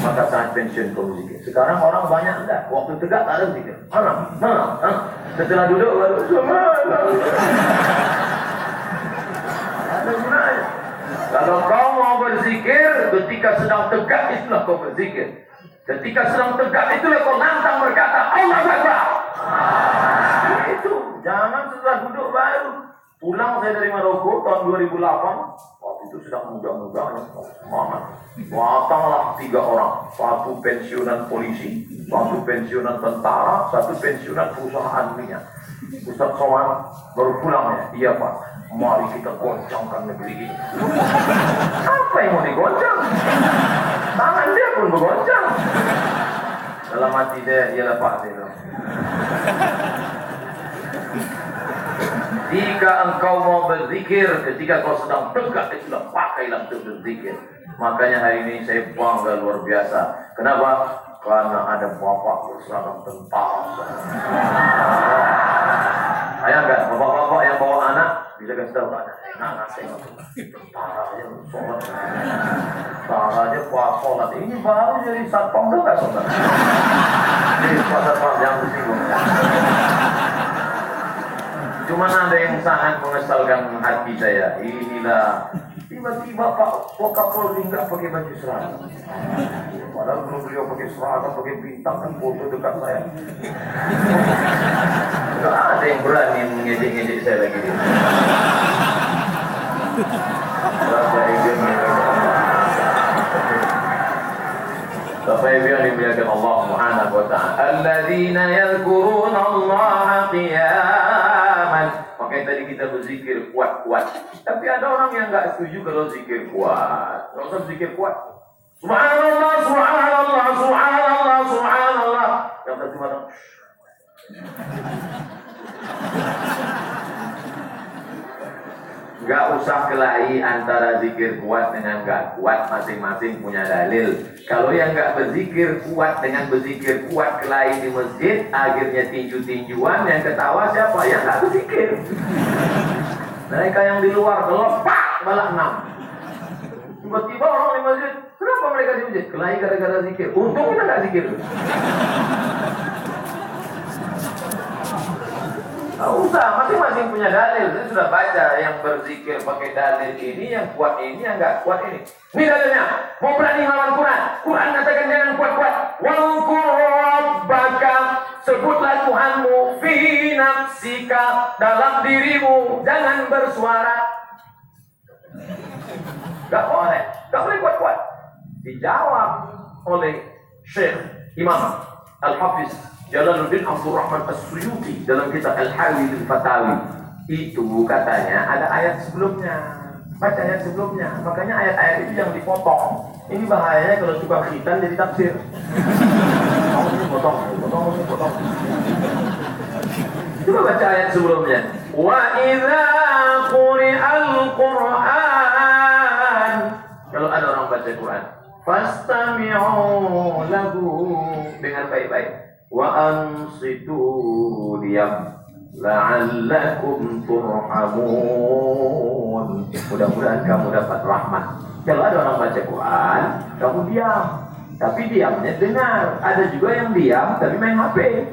Maka saat pensiun kau berzikir. Sekarang orang banyak enggak. Waktu tegak ada zikir. Mana? Mana? Setelah duduk baru subhanallah. Kalau kau mau berzikir, ketika sedang tegak itulah kau berzikir. Ketika sedang tegak itulah kau lantang berkata, Allah Akbar. Itu, jangan setelah duduk baru. Pulang saya dari Maroko tahun 2008, waktu itu sedang muda-mudanya, semangat. Datanglah tiga orang, satu pensiunan polisi, satu pensiunan tentara, satu pensiunan perusahaan minyak. Ustaz Somad baru pulang ya, iya Pak. Mari kita goncangkan negeri ini. Apa yang mau digoncang? Tangan dia pun bergoncang. Dalam hati dia, ialah Pak dia. Jika engkau mau berzikir ketika kau sedang tegak itulah pakailah untuk berzikir. Makanya hari ini saya bangga luar biasa. Kenapa? Karena ada bapak berseragam. Ayah kan, bapak-bapak yang bawa anak bisa kasih tahu kan? Nah, nah, tentara aja sholat, aja puas sholat. Ini baru jadi satpam tersinggung. Cuman ada yang sangat mengesalkan hati saya. Inilah tiba-tiba Pak Wakapolri nggak pakai baju seragam. Padahal belum beliau pakai seragam, pakai bintang kan foto dekat saya. Nggak ada yang berani mengejek-ngejek saya lagi. Bapak Ibu Bapak Ibu yang dimuliakan Allah Subhanahu wa taala. Alladzina yadhkuruna Allah qiyaman. Makanya tadi kita berzikir kuat-kuat. Tapi ada orang yang nggak setuju kalau zikir kuat. Kalau usah zikir kuat. Subhanallah, subhanallah, subhanallah, subhanallah. Yang satu mana? Gak usah kelahi antara zikir kuat dengan gak kuat masing-masing punya dalil. Kalau yang gak berzikir kuat dengan berzikir kuat kelahi di masjid, akhirnya tinju-tinjuan yang ketawa siapa? Yang gak berzikir. Mereka yang di luar pak balak enam. Tiba-tiba orang di masjid, kenapa mereka di masjid? Kelahi gara-gara zikir. Untung kita gak zikir. Nggak usah, masing-masing punya dalil. Saya sudah baca yang berzikir pakai dalil ini, yang kuat ini, yang nggak kuat ini. Ini dalilnya. Mau berani lawan Quran. Quran katakan jangan kuat-kuat. Wangkurabbaka. Sebutlah Tuhanmu fi nafsika dalam dirimu. Jangan bersuara. Gak boleh. Gak boleh kuat-kuat. Dijawab oleh Syekh Imam Al-Hafiz Jalaluddin Abdul Rahman As-Suyuti dalam kitab Al-Hawi Al-Fatawi itu katanya ada ayat sebelumnya baca ayat sebelumnya. Makanya ayat-ayat itu yang dipotong. Ini bahayanya kalau tukang khitan jadi tafsir potong potong potong potong. Coba baca ayat sebelumnya. Wa idza quri'al qur'an. Kalau ada orang baca Quran fastami'u lahu. Dengan baik-baik. Wa ansitu diam la'allakum turhamun. Mudah-mudahan kamu dapat rahmat. Kalau ada orang baca Quran kamu diam. Tapi diamnya dengar. Ada juga yang diam tapi main HP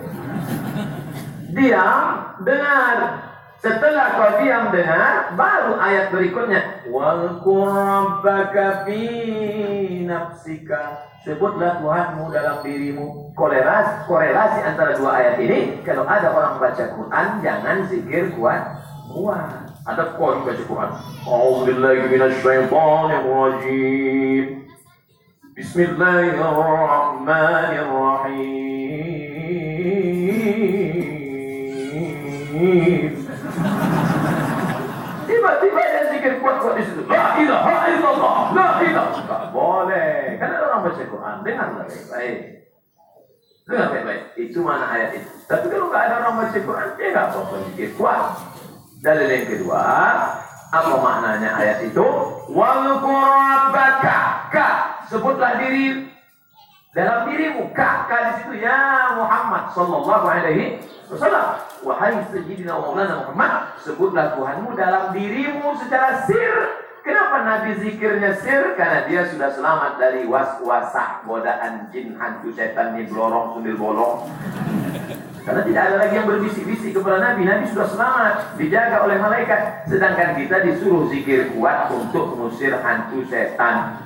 diam dengar. Setelah kau diam dengar, baru ayat berikutnya. Wal rabbaka fi nafsika. Sebutlah Tuhanmu dalam dirimu. Korelasi, korelasi antara dua ayat ini, kalau ada orang baca Quran, jangan zikir kuat kuat. Ada kau baca Quran. A'udzubillahi minasyaitonirrajim. Bismillahirrahmanirrahim. Zikir kuat-kuat di situ. La ilaha illallah. La ilaha. Tak boleh. Ada orang baca Quran. Dengar baik-baik. Dengar baik-baik. Itu mana ayat itu. Tapi kalau nggak ada orang baca Quran, dia nggak apa-apa zikir kuat. Dalil yang kedua, apa maknanya ayat itu? Wal rabbaka. Ka. Sebutlah diri dalam dirimu kakak di situ ya Muhammad sallallahu alaihi wasallam wahai sayyidina Maulana Muhammad sebutlah Tuhanmu dalam dirimu secara sir. Kenapa Nabi zikirnya sir? Karena dia sudah selamat dari was-wasah godaan jin hantu setan nih blorong sundil bolong. Karena tidak ada lagi yang berbisik-bisik kepada Nabi. Nabi sudah selamat dijaga oleh malaikat. Sedangkan kita disuruh zikir kuat untuk mengusir hantu setan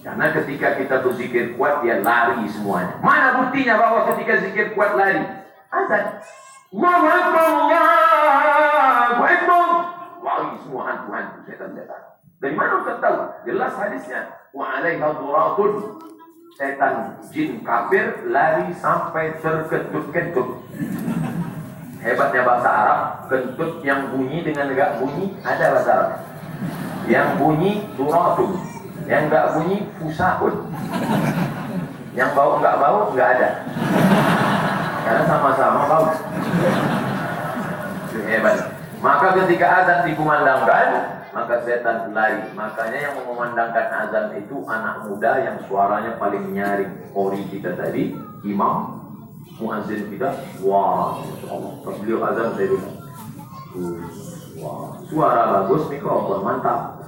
karena ketika kita berzikir kuat, dia lari semuanya. Mana buktinya bahwa ketika zikir kuat lari? Azan. Allahu Akbar, Allahu Akbar. Lari semua hantu-hantu setan-setan. Dari mana Ustaz tahu? Jelas hadisnya. Wa alaiha duratun. Setan jin kafir lari sampai terkentut-kentut. Hebatnya bahasa Arab, kentut yang bunyi dengan enggak bunyi ada bahasa Arab. Yang bunyi duratun, yang nggak bunyi pusahun. Yang bau nggak bau nggak ada. Karena sama-sama bau. Hebat. Maka ketika azan dikumandangkan, maka setan lari. Makanya yang mengumandangkan azan itu anak muda yang suaranya paling nyaring. Ori kita tadi, imam, muazzin kita, wah, Allah. Pas beliau azan saya bilang, suara bagus, mikrofon mantap.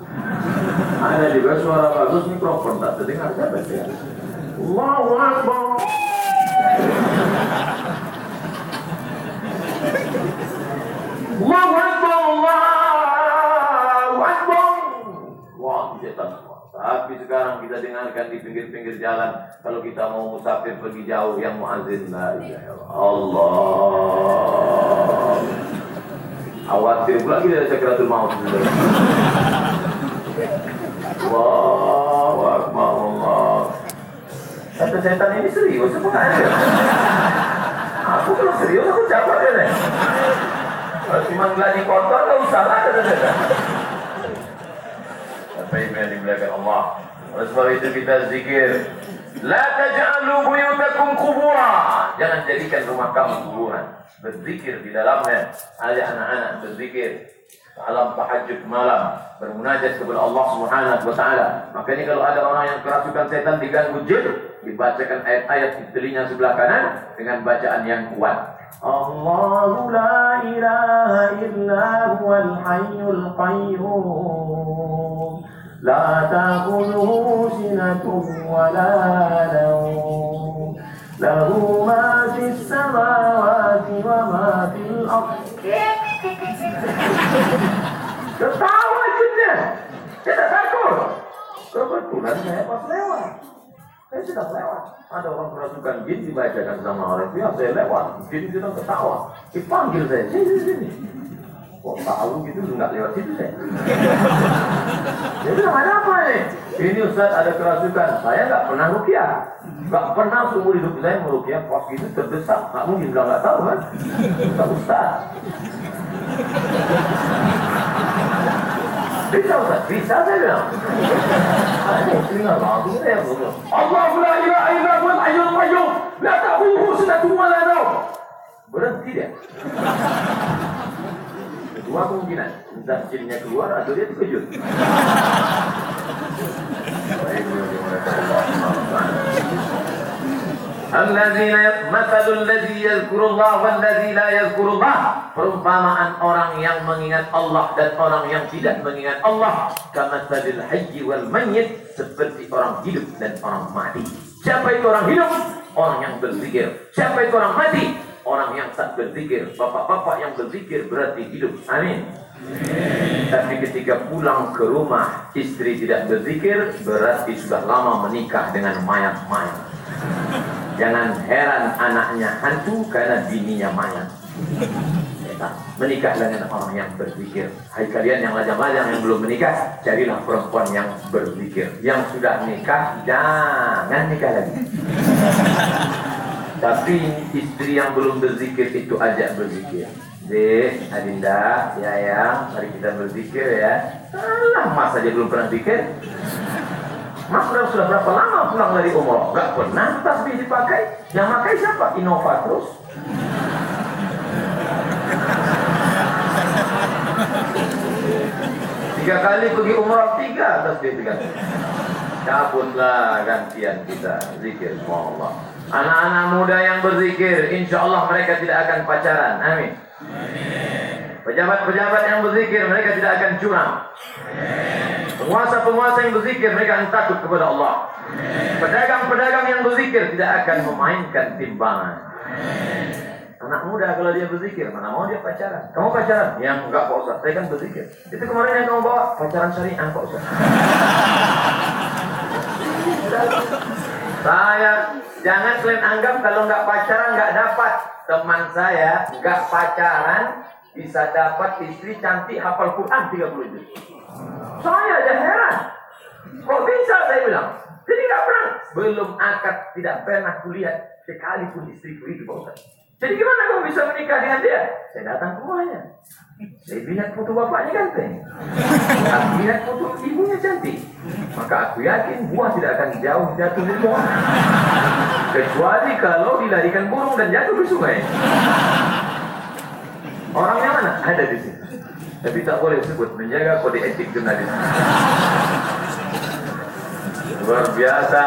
Ada juga suara bagus mikrofon tak terdengar siapa ya? Allahu Akbar. Allahu Akbar, Allahu Akbar. Wah, setan Tapi sekarang kita dengarkan di pinggir-pinggir jalan. Kalau kita mau musafir pergi jauh yang muazin la Allah. Khawatir pula kita ada sakratul maut. Allahu Akbar Allah. Kata setan ini serius apa enggak ada? Aku kalau serius aku jawab ya nih. Kalau cuma geladi kotor gak usah lah kata setan. Apa yang dimuliakan Allah. Oleh sebab itu kita zikir. La taj'alu buyutakum kubura. Jangan jadikan rumah kamu kuburan. Berzikir di dalamnya. Ajak anak-anak berzikir. malam tahajud malam bermunajat kepada Allah Subhanahu wa taala. Makanya kalau ada orang yang kerasukan setan diganggu jin, dibacakan ayat-ayat di telinga sebelah kanan dengan bacaan yang kuat. Allahu la ilaha illa huwal hayyul qayyum. Sinatun wa la nawm. Lahu ma fis samawati wa ma fil ardh. Ketawa takut. Kebetulan saya pas lewat. Saya sudah lewat. Ada orang kerasukan jin dibacakan sama orang itu, ya saya lewat. Jin itu ketawa. Dipanggil saya, sini, sini, sini. Kok tahu gitu nggak lewat situ saya? Bilang ada apa nih? Ini Ustaz ada kerasukan. Saya nggak pernah rukiah. Nggak pernah seumur hidup saya merukiah. Pas gitu terdesak. Nggak mungkin bilang nggak tahu kan? Ustaz Ustaz. Bisa Ustaz? Bisa saya bilang. Ada tinggal langsung saya bilang. Allah la ilaha illa huwal hayyul qayyum. La ta'khudhuhu sinatun wa la. Berhenti dia. Dua kemungkinan, entah jinnya keluar atau dia terkejut. Alladzina mathalul ladzi yadhkurullah walladzi la yadhkurullah. Perumpamaan orang yang mengingat Allah dan orang yang tidak mengingat Allah. Kamathalil hayyi wal mayyit seperti orang hidup dan orang mati. Siapa itu orang hidup? Orang yang berzikir. Siapa itu orang mati? Orang yang tak berzikir. Bapak-bapak yang berzikir berarti hidup. Amin. Tapi ketika pulang ke rumah istri tidak berzikir berarti sudah lama menikah dengan mayat-mayat. Jangan heran anaknya hantu karena bininya mayat. Ya, menikah dengan orang yang berzikir. Hai kalian yang lajang-lajang yang belum menikah, carilah perempuan yang berzikir. Yang sudah nikah, jangan nikah lagi. Tapi istri yang belum berzikir itu ajak berzikir. Dek, Adinda, Yayang, mari kita berzikir ya. Alah, mas aja belum pernah zikir. Mas sudah, sudah berapa lama pulang dari umroh? Gak pernah tasbih dipakai. Yang pakai siapa? Innova terus. Tiga kali pergi umroh, tiga tasbih tiga. Cabutlah gantian kita zikir Allah. Anak-anak muda yang berzikir, insya Allah mereka tidak akan pacaran. Amin. Pejabat-pejabat yang berzikir, mereka tidak akan curang. Penguasa-penguasa yang berzikir, mereka akan takut kepada Allah. Pedagang-pedagang yang berzikir tidak akan memainkan timbangan. Anak muda kalau dia berzikir, mana mau dia pacaran? Kamu pacaran? Yang enggak Pak Ustaz, saya kan berzikir. Itu kemarin yang kamu bawa, pacaran syariah Pak Ustaz. saya, jangan kalian anggap kalau nggak pacaran nggak dapat. Teman saya nggak pacaran, bisa dapat istri cantik hafal Quran 30 juz. Saya aja heran. Kok bisa saya bilang? Jadi nggak pernah. Belum akad, tidak pernah kulihat sekalipun istriku itu Pak. Jadi gimana kamu bisa menikah dengan dia? Saya datang ke rumahnya. Saya lihat foto bapaknya ganteng. Aku lihat foto ibunya cantik. Maka aku yakin buah tidak akan jauh jatuh dari pohon. Kecuali kalau dilarikan burung dan jatuh ke sungai. Orangnya mana? Ada di sini. Tapi tak boleh disebut menjaga kode etik jurnalis. Luar biasa.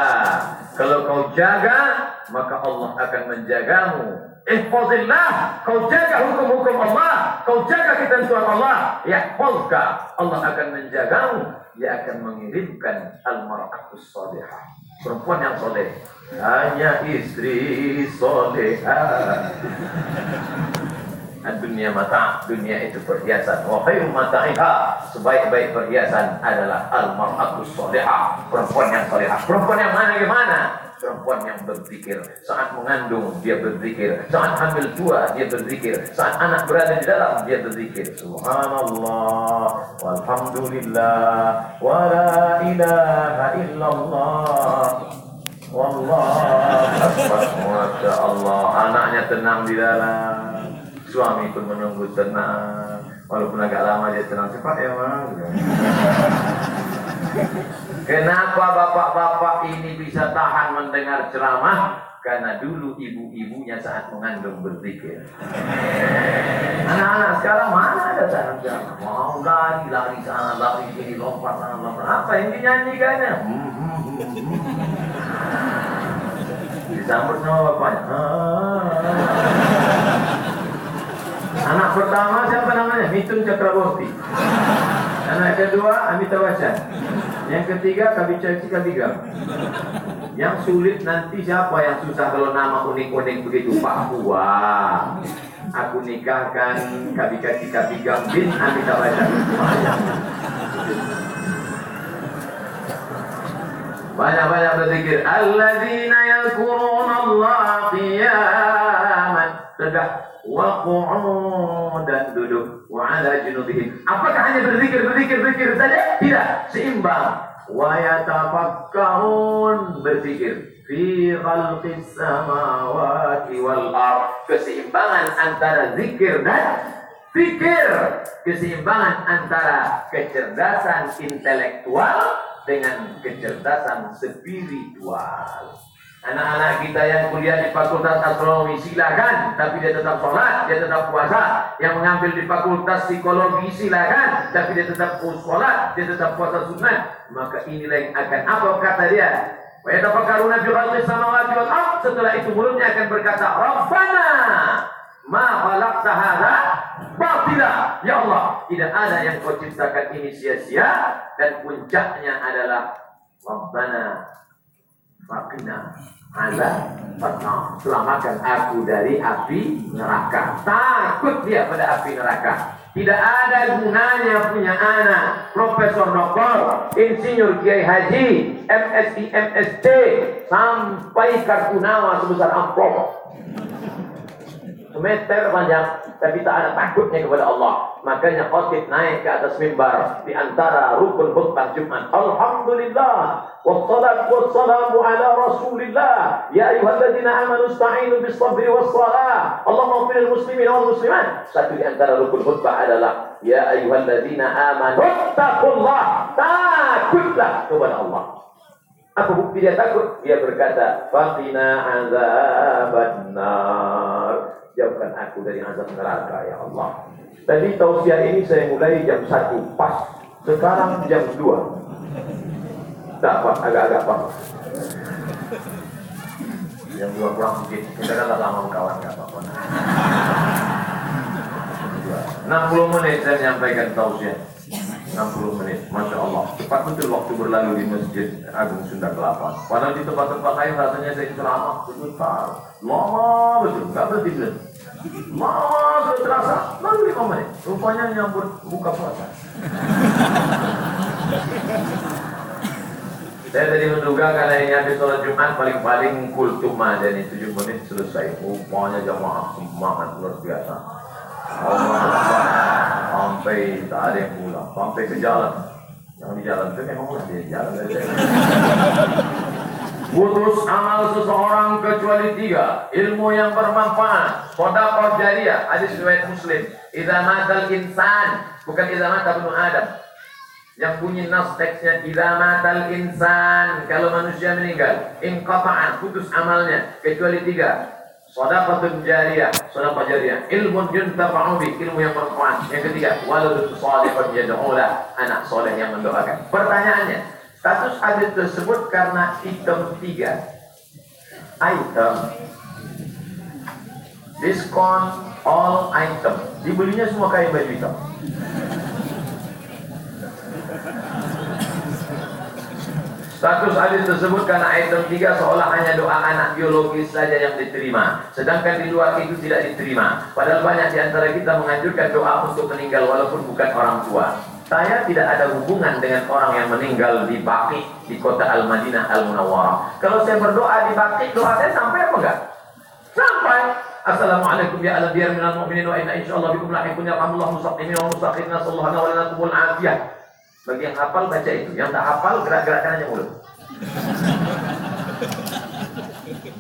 Kalau kau jaga, maka Allah akan menjagamu. Ihfazillah, kau jaga hukum-hukum Allah, kau jaga ketentuan Allah, yahfazka. Allah akan menjagamu, dia akan mengirimkan al-mar'atus salihah. Perempuan yang soleh. Hanya istri solehah. Dunia mata, dunia itu perhiasan. Wa khairu mata'iha, sebaik-baik perhiasan adalah al-mar'atus salihah, perempuan yang salihah. Perempuan yang mana gimana? Perempuan yang berzikir. Saat mengandung dia berzikir. Saat hamil tua dia berzikir. Saat anak berada di dalam dia berzikir. Subhanallah walhamdulillah wa la ilaha illallah. Wallah Allah Anaknya tenang di dalam Suami pun menunggu tenang Walaupun agak lama dia tenang Cepat ya mang Kenapa bapak-bapak ini bisa tahan mendengar ceramah? Karena dulu ibu-ibunya saat mengandung berzikir. Anak-anak sekarang mana ada sana sekarang? Mau lari, lari sana, lari sini, lompat sana, lompat. Apa yang dinyanyikannya? Hmm, hmm, hmm. Disambut sama bapaknya. Anak pertama siapa namanya? Mitun Cakraborty. Anak kedua Amitabh Bachchan. Yang ketiga Kabicaci Kabigam. Yang sulit nanti siapa yang susah kalau nama unik-unik begitu Pak Bua. Aku nikahkan Kabikaci Kabigam bin Amitabh Bachchan. Banyak-banyak berzikir. Alladzina yadhkuruna Allah qiyaman. Tegak wa dan duduk wa ala junubihim. Apakah hanya berzikir berzikir berzikir saja? Tidak, seimbang. Wa yatafakkarun berzikir fi khalqis samawati wal ard. Keseimbangan antara zikir dan pikir. Keseimbangan antara kecerdasan intelektual dengan kecerdasan spiritual. Anak-anak kita yang kuliah di Fakultas Astronomi silakan, tapi dia tetap sholat, dia tetap puasa. Yang mengambil di Fakultas Psikologi silakan, tapi dia tetap sholat, dia tetap puasa sunat. Maka inilah yang akan apa kata dia? Wa yatafakkaruna fi ard. Setelah itu mulutnya akan berkata, "Rabbana ma khalaqta hadza batila." Ya Allah, tidak ada yang kau ciptakan ini sia-sia dan puncaknya adalah Rabbana Fakina azab Fatna Selamatkan aku dari api neraka. Takut dia pada api neraka. Tidak ada gunanya punya anak. Profesor doktor Insinyur Kiai Haji MSI MSc Sampai kartu nama sebesar amplop Semeter panjang tapi tak ada takutnya kepada Allah. Makanya khotib naik ke atas mimbar di antara rukun khutbah Jumat. Alhamdulillah wassalatu wassalamu ala Rasulillah. Ya ayyuhalladzina amanu ista'inu bis sabri was salah. Allahumma ighfir muslimin wal muslimat. Satu di antara rukun khutbah adalah ya ayyuhalladzina amanu taqullah. Takutlah kepada Allah. Apa bukti dia takut? Dia berkata, "Faqina azabannar." Jauhkan aku dari azab neraka ya Allah. Tadi tausiah ini saya mulai jam 1 pas. Sekarang jam 2. Tak apa, agak-agak apa. Jam 2 kurang sedikit. Kita kan tak lama kawan enggak apa-apa. 60 menit saya menyampaikan tausiah. 60 menit, Masya Allah. Cepat betul waktu berlalu di Masjid Agung Sunda Kelapa. Padahal di tempat-tempat lain rasanya saya ceramah sebentar. Lama betul, nggak berhenti berhenti. Lama sudah terasa, lalu 5 menit. Rupanya nyambut buka puasa. Saya tadi menduga karena ini habis sholat Jumat paling-paling kultum aja nih 7 menit selesai. Rupanya jamaah semangat luar biasa. Allah sampai tak ada yang pulang, sampai ke jalan. Yang di jalan itu memang udah di jalan. Putus amal seseorang kecuali tiga. Ilmu yang bermanfaat. Sodaqah jariah. Hadis riwayat muslim. Idza matal insan. Bukan idza mata bunuh Adam. Yang bunyi nas teksnya Idza matal insan. Kalau manusia meninggal Inqata'an Putus amalnya Kecuali tiga Sadaqatun jariyah, sadaqah jariyah, ilmun yuntafa'u bi, ilmu yang bermanfaat. Yang ketiga, waladun salihun yad'ulah, anak soleh yang mendoakan. Pertanyaannya, status hadis tersebut karena item tiga. Item diskon all item. Dibelinya semua kain baju hitam. Status hadis tersebut karena item 3 seolah hanya doa anak biologis saja yang diterima. Sedangkan di luar itu tidak diterima. Padahal banyak di antara kita menganjurkan doa untuk meninggal walaupun bukan orang tua. Saya tidak ada hubungan dengan orang yang meninggal di Baki di kota Al-Madinah Al-Munawwarah. Kalau saya berdoa di Baki, doa saya sampai apa enggak? Sampai. Assalamualaikum ya ala diyar minal mu'minin wa inna insyaallah bikum lahiqun yarhamullah musaqimin wa musaqimin sallallahu alaihi wa sallam. Bagi yang hafal baca itu, yang tak hafal gerak-gerakkan aja mulut.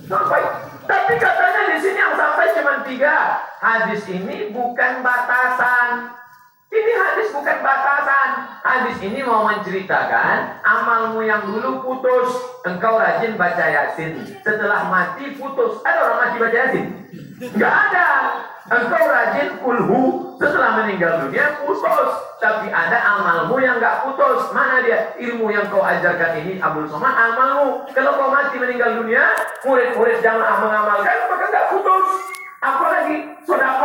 Sampai, tapi katanya di sini yang sampai cuma tiga. Hadis ini bukan batasan. Ini hadis bukan batasan. hadis ini mau menceritakan amalmu yang dulu putus, engkau rajin baca yasin. Setelah mati putus. Ada orang mati baca yasin? Enggak ada. Engkau rajin kulhu setelah meninggal dunia putus. Tapi ada amalmu yang enggak putus. Mana dia? Ilmu yang kau ajarkan ini Abdul Somad amalmu. Kalau kau mati meninggal dunia, murid-murid jamaah mengamalkan maka enggak putus. Apalagi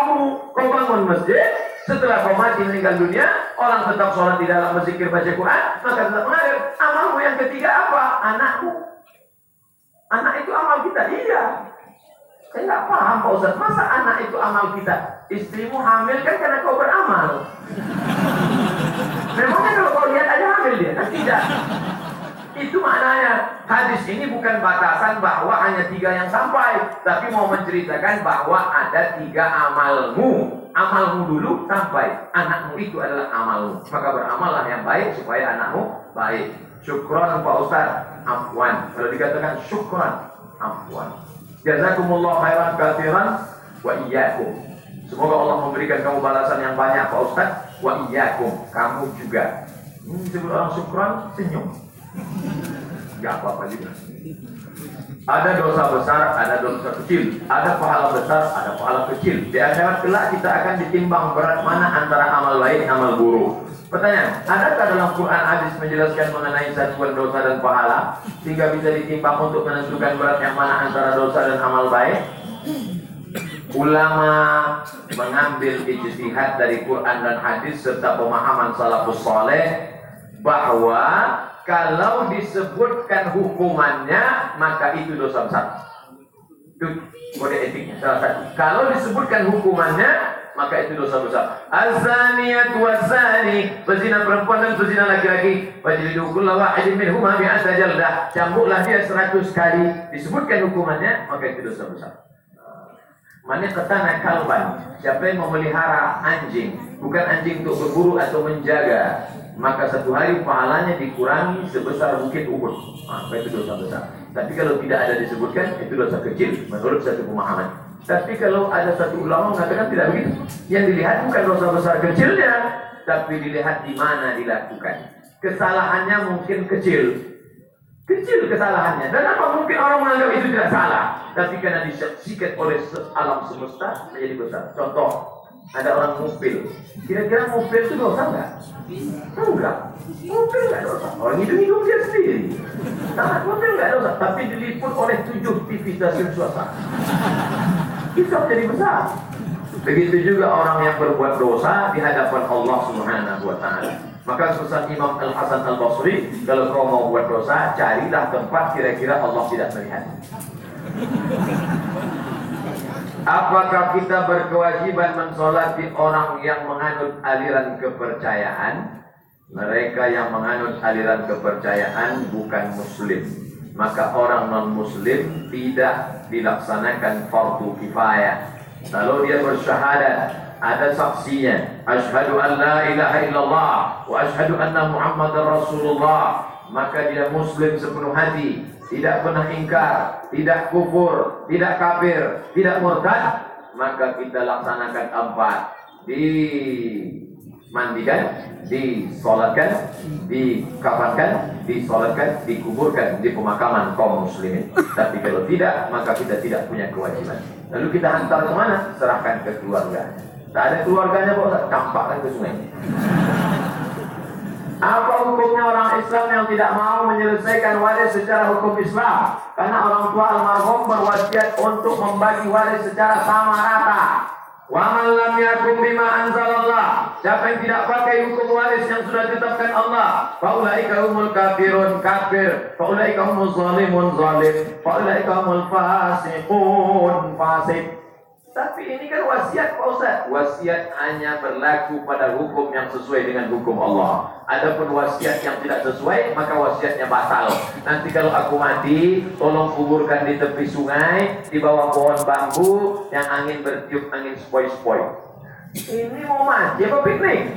kamu kau bangun masjid, setelah kau mati meninggal dunia, orang tetap sholat di dalam berzikir baca Quran, maka tetap mengalir. Amalmu yang ketiga apa? Anakmu. Anak itu amal kita, iya. Saya nggak paham Pak Ustaz, masa anak itu amal kita? Istrimu hamil kan karena kau beramal. Memangnya kalau kau lihat aja hamil dia? Kan tidak. Itu maknanya hadis ini bukan batasan bahwa hanya tiga yang sampai, tapi mau menceritakan bahwa ada tiga amalmu. Amalmu dulu sampai anakmu itu adalah amalmu. Maka beramallah yang baik supaya anakmu baik. Syukron Pak Ustaz, afwan. Kalau dikatakan syukron, afwan. Jazakumullah khairan kathiran wa iyyakum. Semoga Allah memberikan kamu balasan yang banyak Pak Ustaz. Wa iyyakum. Kamu juga. Hmm, sebelum orang syukron, senyum. Gak apa-apa juga. Ada dosa besar, ada dosa kecil. Ada pahala besar, ada pahala kecil. Di akhirat kelak kita akan ditimbang berat mana antara amal baik, amal buruk. Pertanyaan, adakah dalam Quran hadis menjelaskan mengenai satuan dosa dan pahala sehingga bisa ditimbang untuk menentukan berat yang mana antara dosa dan amal baik? Ulama mengambil ijtihad dari Quran dan hadis serta pemahaman salafus saleh bahwa kalau disebutkan hukumannya maka itu dosa besar. Itu kode etiknya salah satu. Kalau disebutkan hukumannya maka itu dosa besar. Azaniyat wazani, pezina perempuan dan pezina laki-laki, fajlidu kulla wahidin minhuma bi'asa jaldah. Cambuklah dia seratus kali. Disebutkan hukumannya maka itu dosa besar. Mana ketana kalban Siapa yang memelihara anjing Bukan anjing untuk berburu atau menjaga maka satu hari pahalanya dikurangi sebesar bukit Uhud. Maka itu dosa besar. Tapi kalau tidak ada disebutkan, itu dosa kecil menurut satu pemahaman. Tapi kalau ada satu ulama mengatakan tidak begitu. Yang dilihat bukan dosa besar kecilnya, tapi dilihat di mana dilakukan. Kesalahannya mungkin kecil. Kecil kesalahannya. Dan apa mungkin orang menganggap itu tidak salah. Tapi karena disaksikan oleh alam semesta menjadi besar. Contoh, ada orang mobil. Kira-kira mobil itu dosa enggak? Enggak. Mobil enggak dosa. Orang hidup-hidup dia sendiri. Sangat mobil enggak dosa. Tapi diliput oleh tujuh TV stasiun swasta. Itu jadi besar. Begitu juga orang yang berbuat dosa di hadapan Allah Subhanahu wa taala. Maka susah Imam Al Hasan Al Basri, kalau kau mau buat dosa, carilah tempat kira-kira Allah tidak melihat. Apakah kita berkewajiban mensolati orang yang menganut aliran kepercayaan? Mereka yang menganut aliran kepercayaan bukan muslim. Maka orang non-muslim tidak dilaksanakan fardu kifayah. Kalau dia bersyahadat, ada saksinya. Ashadu an la ilaha illallah wa ashadu anna Muhammad Rasulullah. Maka dia muslim sepenuh hati tidak pernah ingkar, tidak kufur, tidak kafir, tidak murtad, maka kita laksanakan empat. Dimandikan, disolatkan, dikafankan, disolatkan, dikuburkan di pemakaman kaum muslimin. Tapi kalau tidak, maka kita tidak punya kewajiban. Lalu kita hantar ke mana? Serahkan ke keluarga. Tak ada keluarganya, kok campakkan ke sungai. Apa hukumnya orang Islam yang tidak mau menyelesaikan waris secara hukum Islam? Karena orang tua almarhum berwasiat untuk membagi waris secara sama rata. Wa man yakum bima anzalallah. Siapa yang tidak pakai hukum waris yang sudah ditetapkan Allah, faulaika humul kafirun kafir, faulaika humul zalimun zalim, faulaika humul fasiqun fasik. Tapi ini kan wasiat Pak Ustaz. Wasiat hanya berlaku pada hukum yang sesuai dengan hukum Allah. Adapun wasiat yang tidak sesuai, maka wasiatnya batal. Nanti kalau aku mati, tolong kuburkan di tepi sungai, di bawah pohon bambu, yang angin bertiup, angin spoi-spoi. Ini mau mati apa piknik?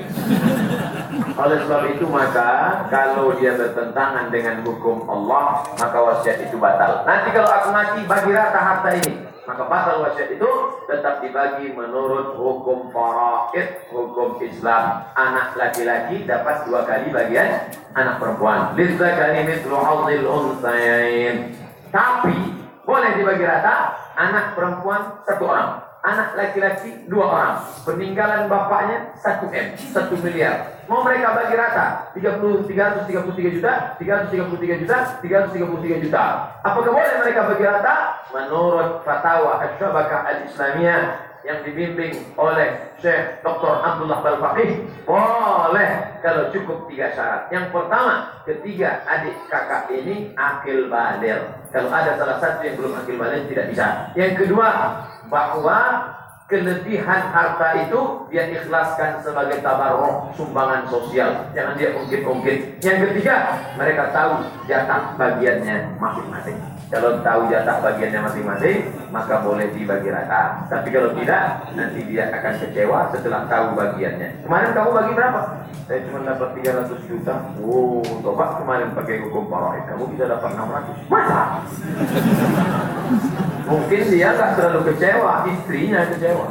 Oleh sebab itu maka kalau dia bertentangan dengan hukum Allah, maka wasiat itu batal. Nanti kalau aku mati bagi rata harta ini, maka batal wasiat itu tetap dibagi menurut hukum faraid, hukum Islam. Anak laki-laki dapat dua kali bagian anak perempuan. Lidzakari mithlu hadzil unsayain. Tapi boleh dibagi rata anak perempuan satu orang anak laki-laki dua orang. Peninggalan bapaknya satu M, satu miliar. Mau mereka bagi rata 30, 333 juta, 333 juta, 333 juta. Apakah boleh mereka bagi rata? Menurut fatwa Asyabakah Al-Islamiyah yang dibimbing oleh Syekh Dr. Abdullah Balfaqih boleh kalau cukup tiga syarat. Yang pertama, ketiga adik kakak ini akil balir. Kalau ada salah satu yang belum akil balir tidak bisa. Yang kedua, bahwa kelebihan harta itu dia ikhlaskan sebagai tabarruk sumbangan sosial. Jangan dia ungkit-ungkit. Yang ketiga mereka tahu jatah bagiannya masing-masing. Kalau tahu jatah bagiannya masing-masing maka boleh dibagi rata. Tapi kalau tidak nanti dia akan kecewa setelah tahu bagiannya. Kemarin kamu bagi berapa? Saya cuma dapat 300 juta. Oh coba kemarin pakai hukum faraid kamu bisa dapat 600 masa mungkin dia nggak terlalu kecewa istrinya kecewa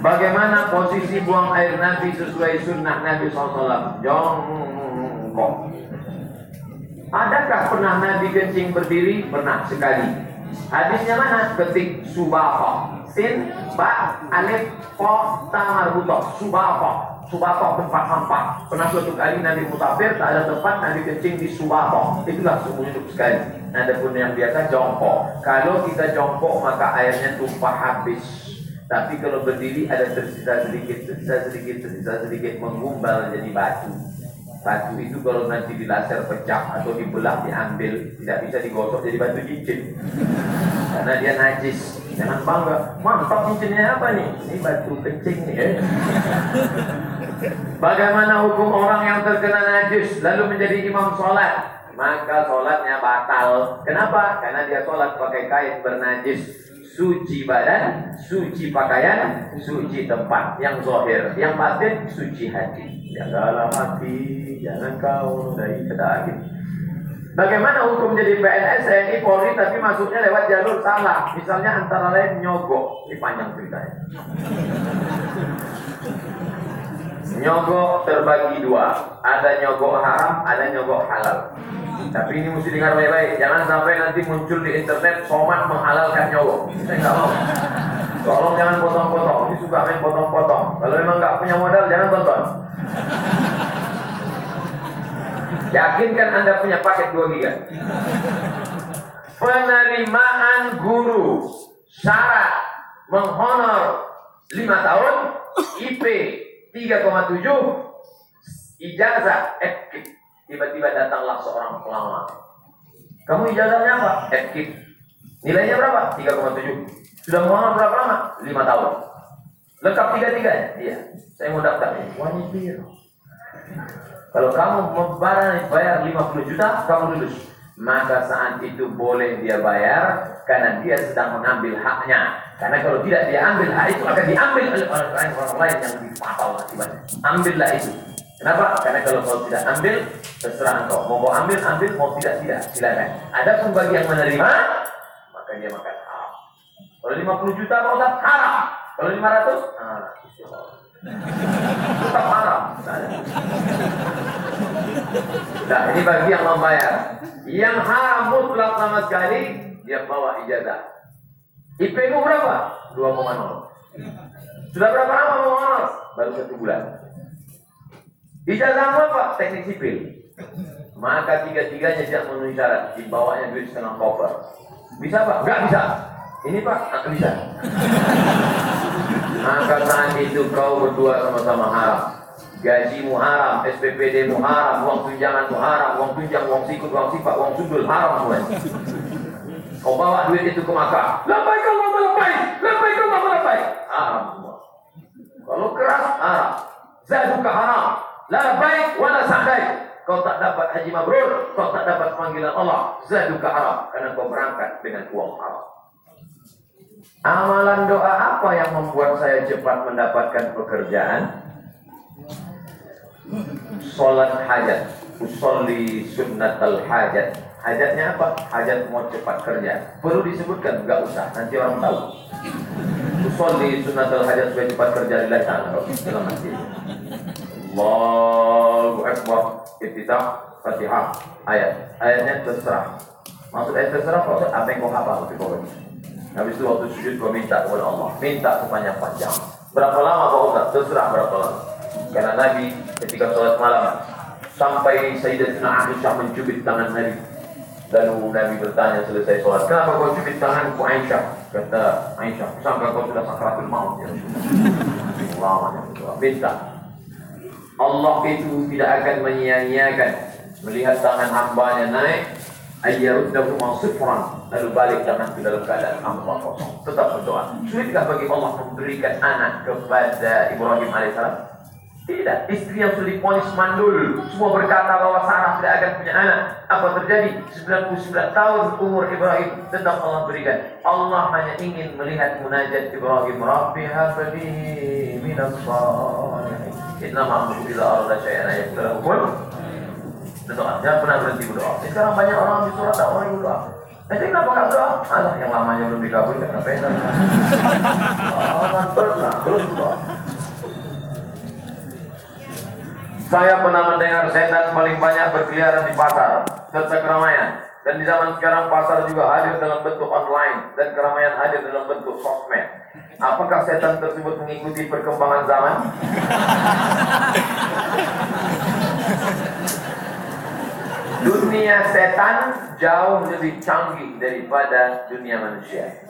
Bagaimana posisi buang air Nabi sesuai sunnah Nabi SAW? Jongkok. Adakah pernah Nabi kencing berdiri? Pernah sekali. Hadisnya mana? Ketik subaha. Sin, ba, alif, po, ta marbuto. Subaha. Subaha tempat sampah. Pernah suatu kali Nabi musafir, tak ada tempat Nabi kencing di subaha. Itulah hidup sekali. Ada pun yang biasa jongkok. Kalau kita jongkok maka airnya tumpah habis. Tapi kalau berdiri ada tersisa sedikit, tersisa sedikit, tersisa sedikit menggumbal jadi batu. Batu itu kalau nanti dilaser pecah atau dibelah diambil tidak bisa digosok jadi batu cincin. Karena dia najis. Jangan bangga. Mantap cincinnya apa nih? Ini batu kencing nih. Eh. Bagaimana hukum orang yang terkena najis lalu menjadi imam sholat? Maka sholatnya batal. Kenapa? Karena dia sholat pakai kain bernajis suci badan, suci pakaian, suci tempat yang zohir, yang batin suci hati. Jagalah hati, jangan kau dari kedai. Bagaimana hukum jadi PNS TNI Polri tapi masuknya lewat jalur salah, misalnya antara lain nyogok, ini panjang ceritanya. Nyogok terbagi dua, ada nyogok haram, ada nyogok halal. Tapi ini mesti dengar baik-baik. Jangan sampai nanti muncul di internet somat menghalalkan nyogok. Saya. Tolong jangan potong-potong. Ini suka main potong-potong. Kalau memang nggak punya modal, jangan tonton. Yakinkan Anda punya paket 2 giga. Penerimaan guru syarat menghonor 5 tahun IP 3,7 ijazah FKIP Tiba-tiba datanglah seorang pelamar. Kamu ijazahnya apa? FKIP. Nilainya berapa? 3,7. Sudah mau berapa lama? 5 tahun. Lengkap tiga-tiga ya? Iya. Saya mau daftar ini. Wanita. Kalau kamu membayar bayar 50 juta, kamu lulus. Maka saat itu boleh dia bayar karena dia sedang mengambil haknya. Karena kalau tidak dia ambil hak itu akan diambil oleh orang lain orang lain yang lebih fatal akibatnya. Ambillah itu. Kenapa? Karena kalau kau tidak ambil, terserah engkau. Mau kau ambil, ambil. Mau tidak, tidak. Silakan. Ada pun bagi yang menerima, maka dia makan haram. Kalau 50 juta, kau tetap haram. Kalau 500, ah, tetap haram. Nah, ini bagi yang membayar. Yang haram mutlak sama sekali, dia bawa ijazah. IP-mu berapa? 2,0. Sudah berapa lama mau? Baru satu bulan. Ijazah apa? Teknik sipil. Maka tiga-tiganya tidak memenuhi syarat. Dibawanya duit setengah koper. Bisa pak? Enggak bisa. Ini pak? Enggak bisa. Maka saat itu kau berdua sama-sama haram. Gajimu haram, SPPD mu haram, uang tunjangan mu haram, uang tunjang, uang sikut, uang sifat, uang sudul haram semua. Kau bawa duit itu ke Makkah. Lepai kau mau lepai, mau lepai. Haram semua. Kalau keras haram. Zaduka haram. La baik wala sa'dai. Kau tak dapat haji mabrur, kau tak dapat panggilan Allah. Zaduka haram. Karena kau berangkat dengan uang haram. Amalan doa apa yang membuat saya cepat mendapatkan pekerjaan? Sholat hajat. usolli sunnatal hajat. Hajatnya apa? Hajat mau cepat kerja. Perlu disebutkan? Enggak usah. Nanti orang tahu. Usolli sunnatal hajat supaya cepat kerja di ta'ala dalam masjid. Allahu Akbar. Iftitah Fatihah ayat. Ayatnya terserah. Maksud ayat terserah apa yang kau hafal tapi kau Habis itu waktu sujud kau minta kepada Allah. Minta sepanjang-panjang. Berapa lama kau Ustaz? Terserah berapa lama. Karena Nabi ketika sholat malam sampai Sayyidatina Aisyah mencubit tangan Nabi. Lalu Nabi bertanya selesai sholat, kenapa kau cubit tanganku Aisyah? Kata Aisyah, sangka kau sudah sakratul maut ya Lama minta. Allah itu tidak akan menyia-nyiakan. Melihat tangan hambanya naik ayyaruddahu masifran lalu balik tangan ke dalam keadaan hamba kosong. Tetap berdoa. Sulitkah bagi Allah memberikan anak kepada Ibrahim alaihissalam tidak, istri yang sudah diponis mandul Semua berkata bahwa Sarah tidak akan punya anak Apa terjadi? 99 tahun umur Ibrahim Tetap Allah berikan Allah hanya ingin melihat munajat Ibrahim Rabbi habli minas salihin Inna ma'amu bila arda syai'ana yakula hukum Berdoa, jangan pernah berhenti berdoa Sekarang banyak orang di surat tak orang berdoa Nanti kenapa gak berdoa? Alah yang lamanya belum dikabulkan Ngapain? Oh, pernah, terus berdoa Saya pernah mendengar setan paling banyak berkeliaran di pasar serta keramaian. Dan di zaman sekarang pasar juga hadir dalam bentuk online dan keramaian hadir dalam bentuk sosmed. Apakah setan tersebut mengikuti perkembangan zaman? Dunia setan jauh lebih canggih daripada dunia manusia.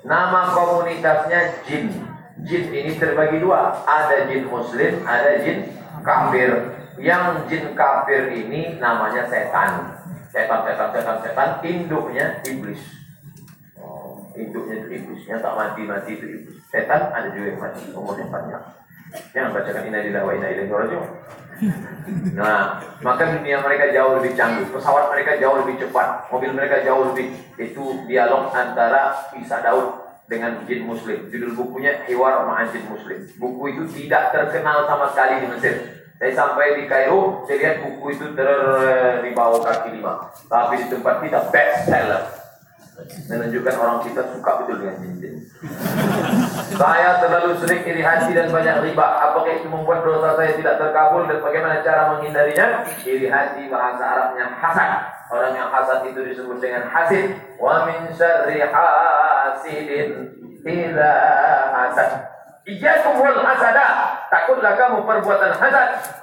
Nama komunitasnya jin. Jin ini terbagi dua. Ada jin muslim, ada jin kafir. Yang jin kafir ini namanya setan. Setan setan setan setan. Induknya iblis. Oh, induknya itu iblis yang tak mati mati itu iblis. Setan ada juga yang mati umurnya panjang. Jangan bacakan ini di wa inna rajiun. Nah, maka dunia mereka jauh lebih canggih, pesawat mereka jauh lebih cepat, mobil mereka jauh lebih itu dialog antara Isa Daud dengan jin muslim. Judul bukunya Hiwar Ma'an Jin Muslim. Buku itu tidak terkenal sama sekali di Mesir. Saya sampai di Kairo, saya lihat buku itu ter di bawah kaki lima. Tapi di tempat kita best seller. Menunjukkan orang kita suka betul dengan cincin. saya terlalu sering iri hati dan banyak riba. Apakah itu membuat dosa saya tidak terkabul dan bagaimana cara menghindarinya? Iri hati bahasa Arabnya hasad. Orang yang hasad itu disebut dengan hasid. Wa min syarri hasidin ila hasad. Iyakum wal hasada. Takutlah kamu perbuatan hasad.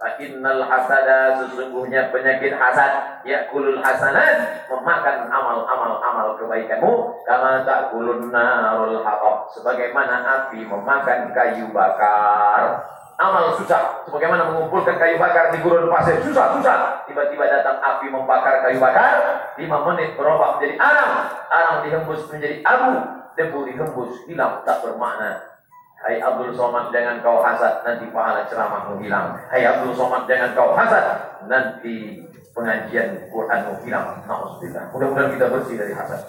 Fakinnal hasada sesungguhnya penyakit hasad yakulul hasanat memakan amal-amal amal kebaikanmu kama takulun narul hatab sebagaimana api memakan kayu bakar. Amal susah sebagaimana mengumpulkan kayu bakar di gurun pasir susah susah. Tiba-tiba datang api membakar kayu bakar lima menit berubah menjadi arang. Arang dihembus menjadi abu debu dihembus hilang tak bermakna Hai Abdul Somad jangan kau hasad nanti pahala ceramahmu hilang. Hai Abdul Somad jangan kau hasad nanti pengajian Quranmu hilang. Nauzubillah. Mudah-mudahan kita bersih dari hasad.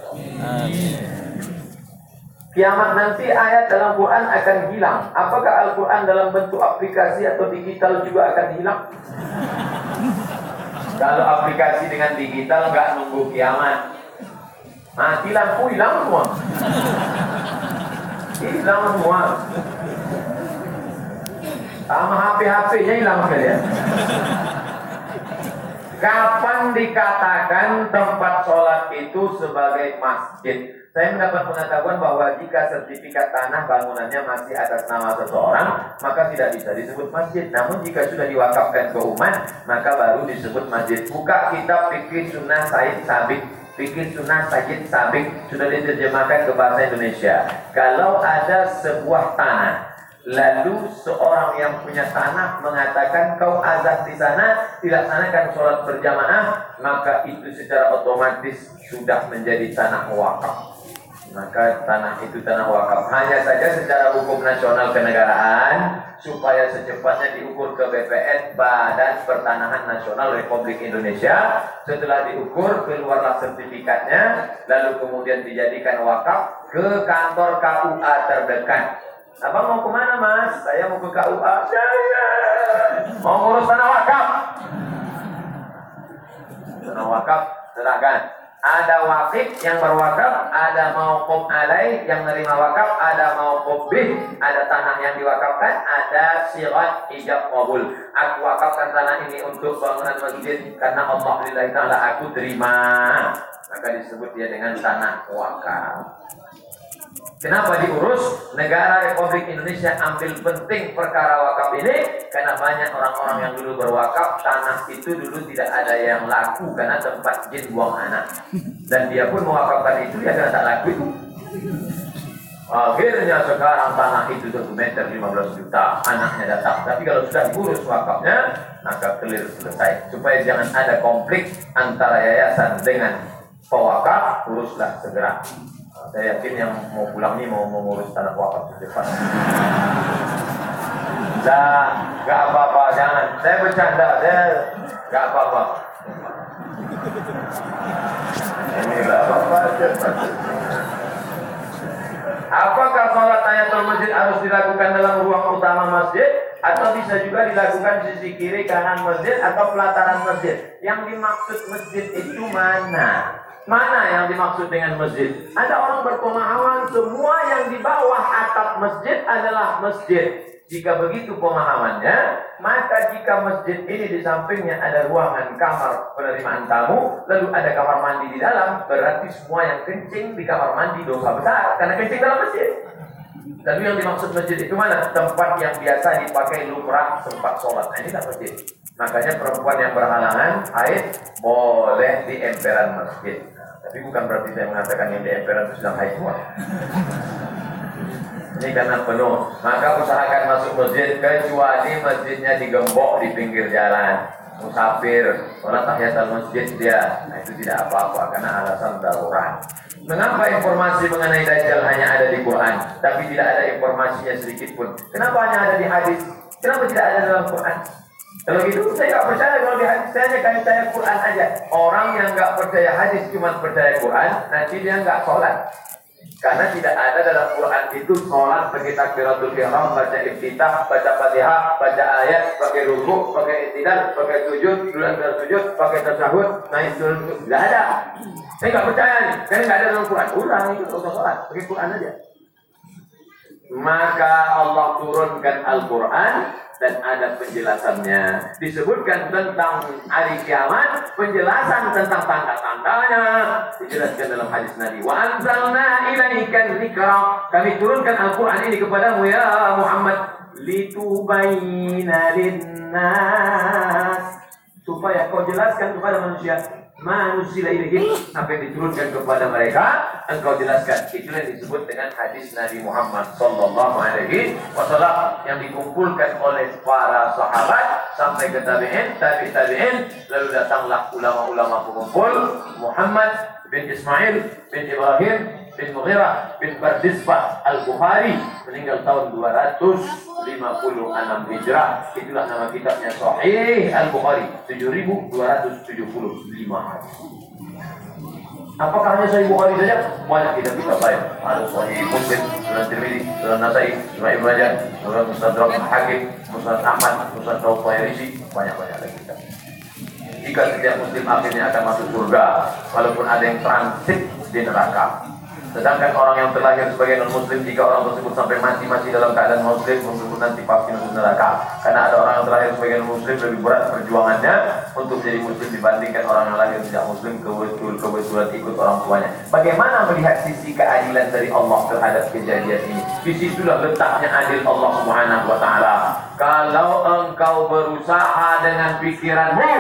Kiamat nanti ayat dalam Quran akan hilang. Apakah Al-Quran dalam bentuk aplikasi atau digital juga akan hilang? Kalau aplikasi dengan digital nggak nunggu kiamat. Mati lampu hilang semua. Hilang semua. Sama HP-HP-nya hilang sekali ya. Kapan dikatakan tempat sholat itu sebagai masjid? Saya mendapat pengetahuan bahwa jika sertifikat tanah bangunannya masih atas nama seseorang, maka tidak bisa disebut masjid. Namun jika sudah diwakafkan ke umat, maka baru disebut masjid. Buka kitab fikih sunnah Said Sabik Fikir sunnah sajid sabik sudah diterjemahkan ke bahasa Indonesia. Kalau ada sebuah tanah, lalu seorang yang punya tanah mengatakan kau azan di sana, dilaksanakan sholat berjamaah, maka itu secara otomatis sudah menjadi tanah wakaf maka tanah itu tanah wakaf. Hanya saja secara hukum nasional kenegaraan supaya secepatnya diukur ke BPN Badan Pertanahan Nasional Republik Indonesia setelah diukur keluarlah sertifikatnya lalu kemudian dijadikan wakaf ke kantor KUA terdekat. Abang mau ke mana mas? Saya mau ke KUA Saya mau ngurus tanah wakaf. Tanah wakaf serahkan. Ada wakif yang berwakaf, ada mauquf alai yang menerima wakaf, ada mauquf bih, ada tanah yang diwakafkan, ada sirat ijab qabul. Aku wakafkan tanah ini untuk bangunan masjid karena Allah lillahi taala aku terima. Maka disebut dia dengan tanah wakaf. Kenapa diurus? Negara Republik Indonesia ambil penting perkara wakaf ini karena banyak orang-orang yang dulu berwakaf tanah itu dulu tidak ada yang laku karena tempat jin buang anak dan dia pun mewakafkan itu ya karena tak laku itu. Akhirnya sekarang tanah itu satu meter 15 juta anaknya datang. Tapi kalau sudah diurus wakafnya maka clear selesai supaya jangan ada konflik antara yayasan dengan pewakaf uruslah segera. Saya yakin yang mau pulang ini mau mengurus tanah wakaf cepat. Nah, gak apa-apa, jangan. Saya bercanda, saya gak apa-apa. Ini gak apa-apa. Apakah sholat tahiyatul masjid harus dilakukan dalam ruang utama masjid atau bisa juga dilakukan di sisi kiri kanan masjid atau pelataran masjid? Yang dimaksud masjid itu mana? Mana yang dimaksud dengan masjid? Ada orang berpemahaman semua yang di bawah atap masjid adalah masjid. Jika begitu pemahamannya, maka jika masjid ini di sampingnya ada ruangan kamar penerimaan tamu, lalu ada kamar mandi di dalam, berarti semua yang kencing di kamar mandi dosa besar karena kencing dalam masjid. Lalu yang dimaksud masjid itu mana? Tempat yang biasa dipakai lumrah tempat sholat. Nah, ini tak masjid. Makanya perempuan yang berhalangan haid boleh di emperan masjid. Tapi bukan berarti saya mengatakan yang di emperan itu sedang haid semua. Ini karena penuh. Maka usahakan masuk masjid kecuali masjidnya digembok di pinggir jalan. Musafir, orang tahiyatul masjid dia, nah itu tidak apa-apa karena alasan darurat. Mengapa informasi mengenai Dajjal hanya ada di Quran, tapi tidak ada informasinya sedikit pun? Kenapa hanya ada di hadis? Kenapa tidak ada dalam Quran? Kalau gitu saya nggak percaya kalau di hadis saya hanya percaya Quran aja. Orang yang nggak percaya hadis cuma percaya Quran, nanti dia nggak sholat. Karena tidak ada dalam Quran itu sholat pakai takbiratul ihram, baca iftitah, baca fatihah, baca ayat, pakai ruku, pakai iktidal, pakai sujud, bulan sujud, pakai tasahud, naik turun, tidak ada. Saya nggak percaya nih, karena nggak ada dalam Quran. Ulang itu usah sholat, pakai Quran aja. Maka Allah turunkan Al-Quran dan ada penjelasannya. Disebutkan tentang hari kiamat, penjelasan tentang tanda-tandanya dijelaskan dalam hadis Nabi. Wa anzalna ilaikan dzikra. Kami turunkan Al-Qur'an ini kepadamu ya Muhammad litubayyana linnas supaya kau jelaskan kepada manusia manusia ini yang diturunkan kepada mereka. Engkau jelaskan itu yang disebut dengan hadis Nabi Muhammad Sallallahu Alaihi Wasallam yang dikumpulkan oleh para sahabat sampai ke tabiin tabi tabiin. Lalu datanglah ulama-ulama pengumpul Muhammad bin Ismail bin Ibrahim bin Mughirah bin Bardisbah Al-Bukhari meninggal tahun 256 Hijrah. Itulah nama kitabnya Sahih Al-Bukhari 7275 hadis. Apakah hanya Sahih Bukhari saja? Banyak kitab kitab lain. Ada Sahih Muslim, Sunan Tirmidzi, Sunan Nasai, Sunan Ibnu Majah, Sunan Mustadrak Hakim, Musnad Ahmad, Musnad Tawfayarisi, banyak-banyak lagi. Jika setiap muslim akhirnya akan masuk surga, walaupun ada yang transit di neraka. Sedangkan orang yang terlahir sebagai non muslim jika orang tersebut sampai mati masih dalam keadaan muslim tersebut nanti pasti masuk neraka. Karena ada orang yang terlahir sebagai non muslim lebih berat perjuangannya untuk menjadi muslim dibandingkan orang yang lahir tidak muslim kebetul kebetulan ikut orang tuanya. Bagaimana melihat sisi keadilan dari Allah terhadap kejadian ini? Di situlah letaknya adil Allah Subhanahu wa taala. Kalau engkau berusaha dengan pikiranmu,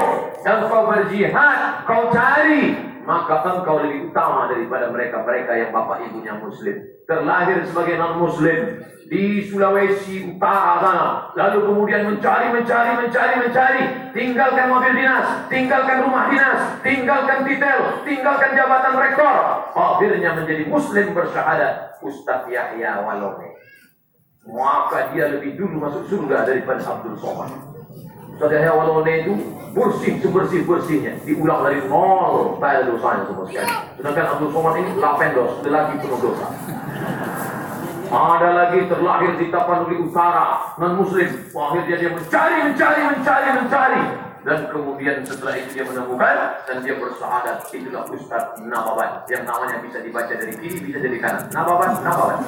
engkau berjihad, kau cari maka engkau lebih utama daripada mereka-mereka yang bapak ibunya muslim. Terlahir sebagai non-muslim di Sulawesi Utara sana. Lalu kemudian mencari, mencari, mencari, mencari. Tinggalkan mobil dinas, tinggalkan rumah dinas, tinggalkan detail, tinggalkan jabatan rektor. Akhirnya menjadi muslim bersyahadat. Ustaz Yahya Walone. Maka dia lebih dulu masuk surga daripada Abdul Somad. Saudara Walone itu bersih sebersih-bersihnya. Diulang dari nol, tak ada dosanya semua sekali. Sedangkan Abdul Somad ini lapendos, lelaki penuh dosa. Ada lagi terlahir di Tapanuli Utara, non muslim. Akhirnya dia mencari, mencari, mencari, mencari. dan kemudian setelah itu dia menemukan dan dia bersyahadat itulah Ustaz Nababan yang namanya bisa dibaca dari kiri bisa dari kanan Nababan Nababan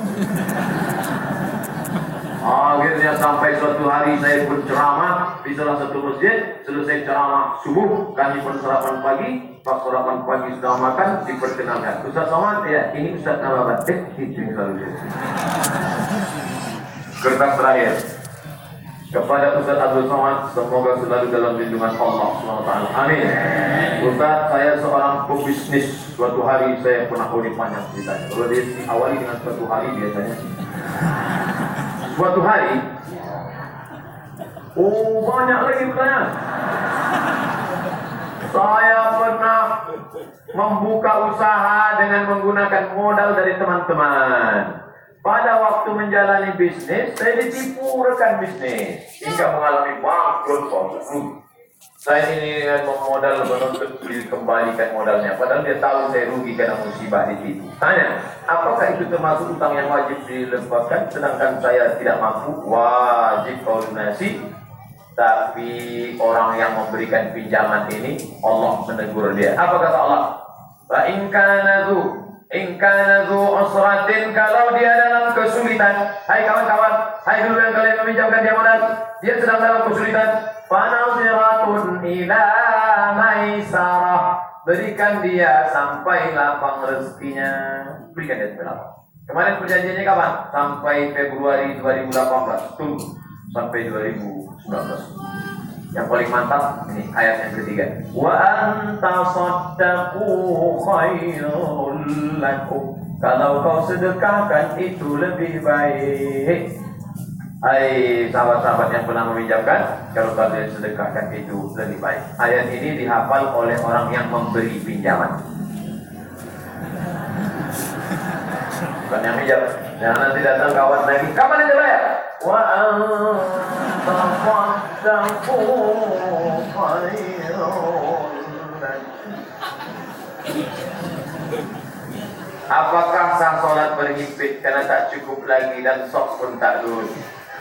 Akhirnya sampai suatu hari saya pun ceramah di salah satu masjid. Selesai ceramah subuh, kami pun sarapan pagi. Pas sarapan pagi sudah makan, diperkenalkan. Ustaz Somad, ya ini Ustaz Nababan. Eh, itu yang lalu. Kertas terakhir. Kepada Ustaz Abdul Somad, semoga selalu dalam lindungan Allah SWT. Amin. Ustaz, saya seorang pebisnis. Suatu hari saya pernah unik panjang ceritanya. Kalau dia awali dengan suatu hari biasanya suatu hari oh banyak lagi pertanyaan. Saya pernah membuka usaha dengan menggunakan modal dari teman-teman. Pada waktu menjalani bisnis saya ditipu rekan bisnis. Hingga mengalami bangkrut saya ini memodal menuntut dikembalikan modalnya. Padahal dia tahu saya rugi karena musibah di situ. Tanya, apakah itu termasuk utang yang wajib dilepaskan? Sedangkan saya tidak mampu, wajib kau lunasi. Tapi orang yang memberikan pinjaman ini, Allah menegur dia. Apa kata Allah? Fa in kana In kana usratin kalau dia dalam kesulitan. Hai kawan-kawan, hai dulu yang kalian meminjamkan dia modal, dia sedang dalam kesulitan. Fanaziratun ila maisarah. Berikan dia sampai lapang rezekinya. Berikan dia sampai lapang. Kemarin perjanjiannya kapan? Sampai Februari 2018. Tunggu sampai 2019. Yang paling mantap ini ayat yang ketiga. Wa anta saddaqu khairul lakum. Kalau kau sedekahkan itu lebih baik. Hai sahabat-sahabat yang pernah meminjamkan, kalau kalian sedekahkan itu lebih baik. Ayat ini dihafal oleh orang yang memberi pinjaman. Bukan yang pinjam. Jangan nanti datang kawan lagi. Kapan itu bayar? Wa Apakah sang solat berhimpit karena tak cukup lagi dan sok pun tak lurus?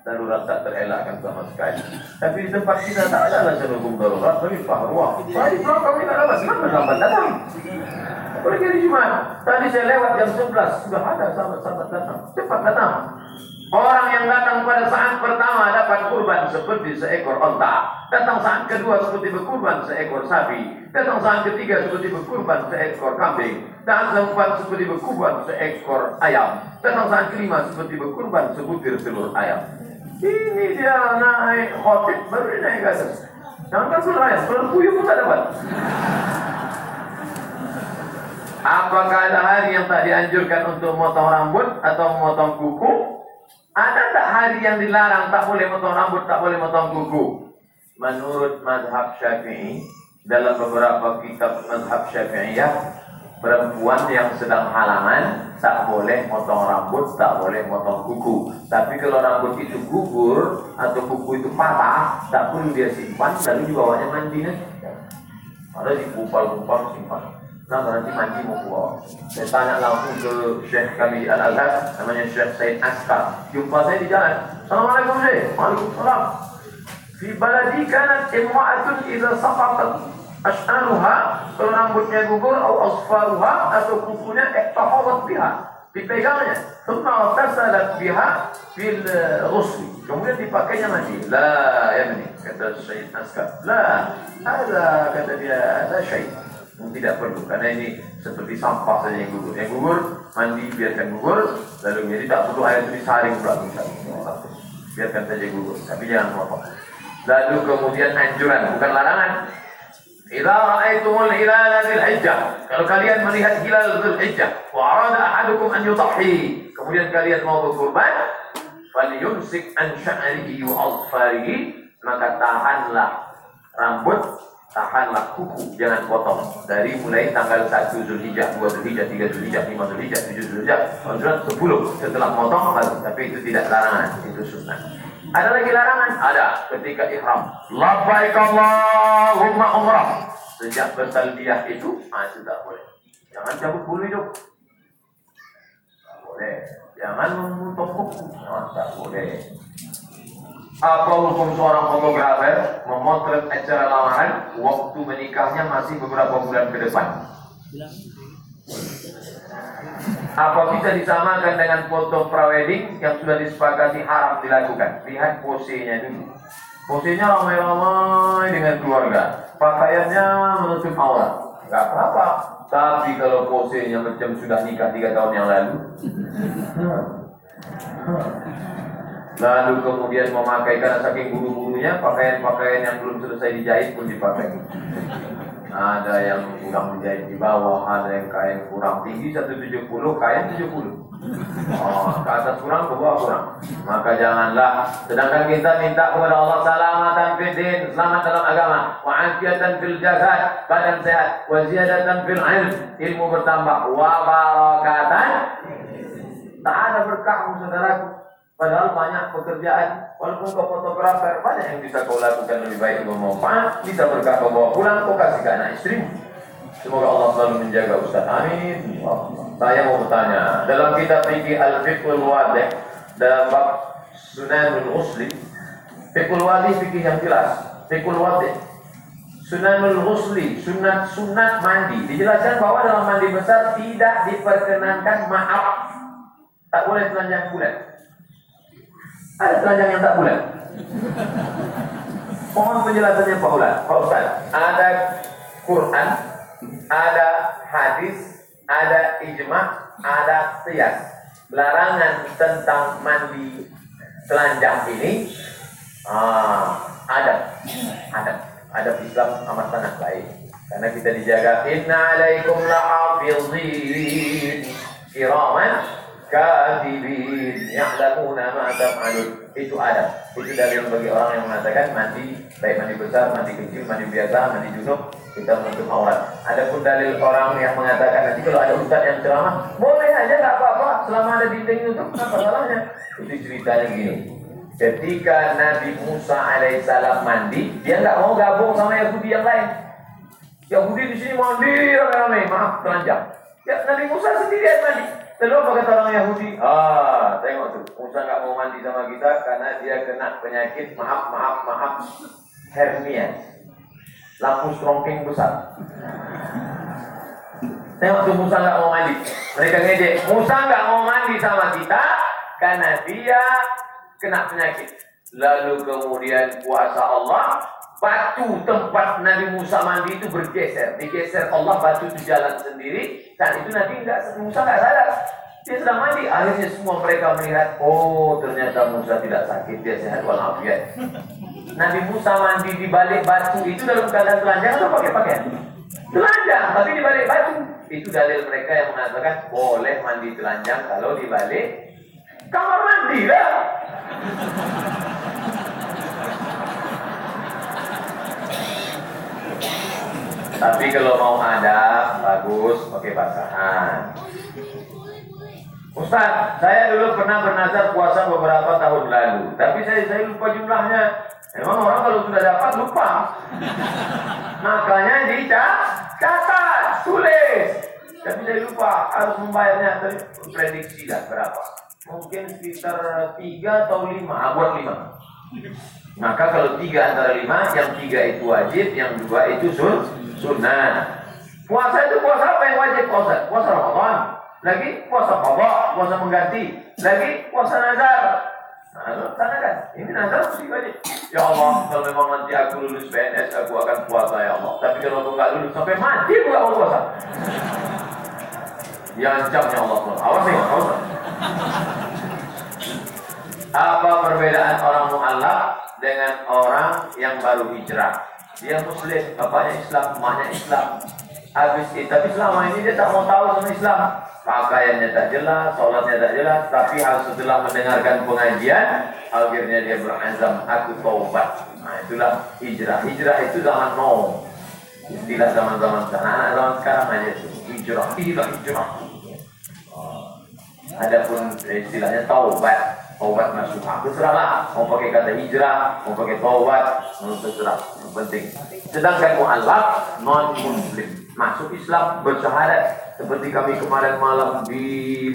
Darurat tak terelakkan sama sekali. Tapi di tempat kita tak ada alasan hukum darurat, tapi ruang. Saya di belakang ini tak ada alasan, lambat datang. Pergi hari Jumat. Tadi saya lewat jam 11, sudah ada sahabat-sahabat datang. Cepat datang. Orang yang datang pada saat pertama dapat kurban seperti seekor onta. Datang saat kedua seperti berkurban seekor sapi. Datang saat ketiga seperti berkurban seekor kambing. Dan keempat seperti berkurban seekor ayam. Datang saat kelima seperti berkurban sebutir telur ayam. Ini dia naik khotib baru dia naik atas. Jangan ayam, telur puyuh pun tak dapat. Apakah ada hari yang tak dianjurkan untuk memotong rambut atau memotong kuku? Ada tak hari yang dilarang tak boleh motong rambut, tak boleh motong kuku? Menurut mazhab Syafi'i, dalam beberapa kitab mazhab Syafi'iyah, perempuan yang sedang halangan tak boleh motong rambut, tak boleh motong kuku. Tapi kalau rambut itu gugur atau kuku itu patah, tak perlu dia simpan, lalu dibawanya mandi. Ada di kupal-kupal simpan. Nah, nanti mandi mau keluar. Saya tanya langsung ke Syekh kami Al-Azhar, namanya Syekh Said Askar. Jumpa saya di jalan. Assalamualaikum Syekh. Waalaikumsalam. Fi baladi kanat imra'atun idza saqatat ash'aruha kalau rambutnya gugur atau asfaruha atau kukunya iktahawat biha dipegangnya thumma tasalat biha fil ghusl kemudian dipakainya mandi la ya ini kata Syekh Askar la ada kata dia ada syait tidak perlu karena ini seperti sampah saja yang gugur. Yang gugur mandi biarkan gugur, lalu jadi tak perlu air itu disaring pula misalnya. Biarkan saja gugur, tapi jangan potong. Lalu kemudian anjuran, bukan larangan. Idza ra'aitumul hilala dzil hijjah. Kalau kalian melihat hilal dzil hijjah, wa arada ahadukum an yudhi. Kemudian kalian mau berkurban, falyumsik an sya'rihi wa adfarihi, maka tahanlah rambut tahanlah kuku, jangan potong. Dari mulai tanggal 1 Zulhijjah, 2 Zulhijjah, 3 Zulhijjah, 5 Zulhijjah, 7 Zulhijjah, 10 setelah potong. Tapi itu tidak larangan, itu sunnah. Ada lagi larangan? Ada ketika ihram. Labbaik Allahumma umrah. Sejak bertalbiyah itu, ah, itu tak boleh. Jangan cabut bulu hidup. Tak boleh. Jangan memotong kuku. Ah, tak boleh. Apa hukum seorang fotografer memotret acara lamaran waktu menikahnya masih beberapa bulan ke depan? Apa bisa disamakan dengan foto prawedding yang sudah disepakati haram dilakukan? Lihat posenya dulu. Posenya ramai-ramai dengan keluarga. Pakaiannya menutup aurat. Gak apa-apa. Tapi kalau posenya macam sudah nikah tiga tahun yang lalu. Lalu kemudian memakai karena saking buru-burunya pakaian-pakaian yang belum selesai dijahit pun dipakai. Ada yang kurang dijahit di bawah, ada yang kain kurang tinggi 170, kain 70. Oh, ke atas kurang, ke bawah kurang. Maka janganlah. Sedangkan kita minta kepada Allah salamatan fil din, selamat dalam agama, wa afiatan fil jasad, badan sehat, wa ziyadatan fil ilm, ilmu bertambah, wa barakatan. Tak ada berkah saudaraku Padahal banyak pekerjaan, walaupun kau fotografer, banyak yang bisa kau lakukan lebih baik bermanfaat, bisa berkah kau bawa pulang, kau kasih ke anak istri. Semoga Allah selalu menjaga Ustaz. Amin. Saya mau bertanya, dalam kitab fikih Al-Fiqhul Wadih, dalam bab Sunanul Muslim, Fiqhul Wadih fikih yang jelas, Fiqhul Wadih, Sunanul Muslim, sunat sunat mandi. Dijelaskan bahwa dalam mandi besar tidak diperkenankan maaf. Tak boleh telanjang bulat. Ada telanjang yang tak bulat. Mohon penjelasannya Pak Ustaz. Pak Ustaz, ada Quran, ada hadis, ada ijma, ada qiyas. Larangan tentang mandi telanjang ini ah, ada, ada, ada Islam amat sangat baik. Karena kita dijaga inna alaikum la'afidhin kiraman kadibin ya'lamuna ma taf'alun. Itu ada itu dalil bagi orang yang mengatakan mandi baik mandi besar mandi kecil mandi biasa mandi junub kita menutup aurat. Adapun dalil orang yang mengatakan nanti kalau ada ustaz yang ceramah boleh aja nggak apa-apa. Selama ada dinding itu apa salahnya itu ceritanya gini. Ketika Nabi Musa alaihissalam mandi dia nggak mau gabung sama Yahudi yang lain. Yahudi di sini mandi ramai-ramai maaf telanjang. Ya Nabi Musa sendirian mandi Lalu apa kata orang Yahudi? Ah, tengok tuh, Musa nggak mau mandi sama kita karena dia kena penyakit maaf, maaf, maaf, hernia, lampu strongking besar. Tengok tuh Musa nggak mau mandi. Mereka ngejek, Musa nggak mau mandi sama kita karena dia kena penyakit. Lalu kemudian kuasa Allah batu tempat Nabi Musa mandi itu bergeser, digeser Allah batu itu jalan sendiri. Saat itu Nabi enggak Musa enggak sadar. Dia sedang mandi. Akhirnya semua mereka melihat, oh ternyata Musa tidak sakit, dia sehat walafiat. Nabi Musa mandi di balik batu itu dalam keadaan telanjang atau pakai pakaian? Telanjang, tapi di balik batu. Itu dalil mereka yang mengatakan boleh mandi telanjang kalau di balik kamar mandi lah. Tapi kalau mau ada, bagus pakai basahan. Ustaz, saya dulu pernah bernazar puasa beberapa tahun lalu, tapi saya saya lupa jumlahnya. Emang orang kalau sudah dapat lupa. Makanya dicatat, tulis. Tapi saya lupa harus membayarnya. Prediksi dah berapa? Mungkin sekitar tiga atau lima. Ah, buat lima. Maka kalau tiga antara lima, yang tiga itu wajib, yang dua itu sun, sunnah. Puasa itu puasa apa yang wajib puasa? Puasa Ramadan. Lagi puasa qadha, puasa mengganti. Lagi puasa nazar. Nah, kan? Ini nazar mesti wajib. Ya Allah, kalau memang nanti aku lulus PNS, aku akan puasa ya Allah. Tapi kalau aku nggak lulus sampai mati, aku nggak mau puasa. Diancamnya Allah Awas nih, awas. Apa perbedaan orang mu'alaf dengan orang yang baru hijrah? Dia muslim, bapaknya Islam, emaknya Islam. Habis itu, tapi selama ini dia tak mau tahu sama Islam. Pakaiannya tak jelas, sholatnya tak jelas, tapi setelah mendengarkan pengajian, akhirnya dia berazam, aku taubat. Nah itulah hijrah. Hijrah itu zaman no. istilah zaman-zaman sekarang anak zaman sekarang aja hijrah hijrah hijrah oh. adapun istilahnya taubat taubat nasuha terserahlah mau pakai kata hijrah mau pakai taubat terserah. Yang penting. Sedangkan mu'alaf non muslim masuk Islam bersyahadat. Seperti kami kemarin malam di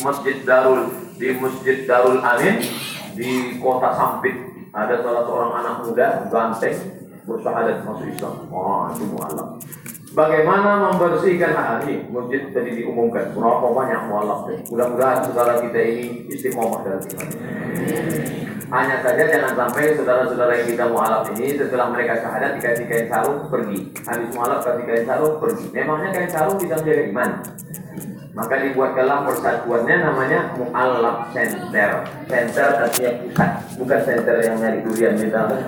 Masjid Darul di Masjid Darul Amin di kota Sampit. Ada salah seorang anak muda ganteng bersyahadat masuk Islam. Oh itu mu'alaf Bagaimana membersihkan hal ini? Masjid tadi diumumkan berapa banyak mualaf. Mudah-mudahan saudara kita ini istiqomah dalam iman. Hanya saja jangan sampai saudara-saudara yang kita mualaf ini setelah mereka syahadat dikasih kain sarung pergi. Habis mualaf kasih kain sarung pergi. Memangnya kain sarung bisa menjaga iman. Maka dibuatkanlah persatuannya namanya mu'alaf center. Center artinya pusat, bukan center yang nyari durian misalnya.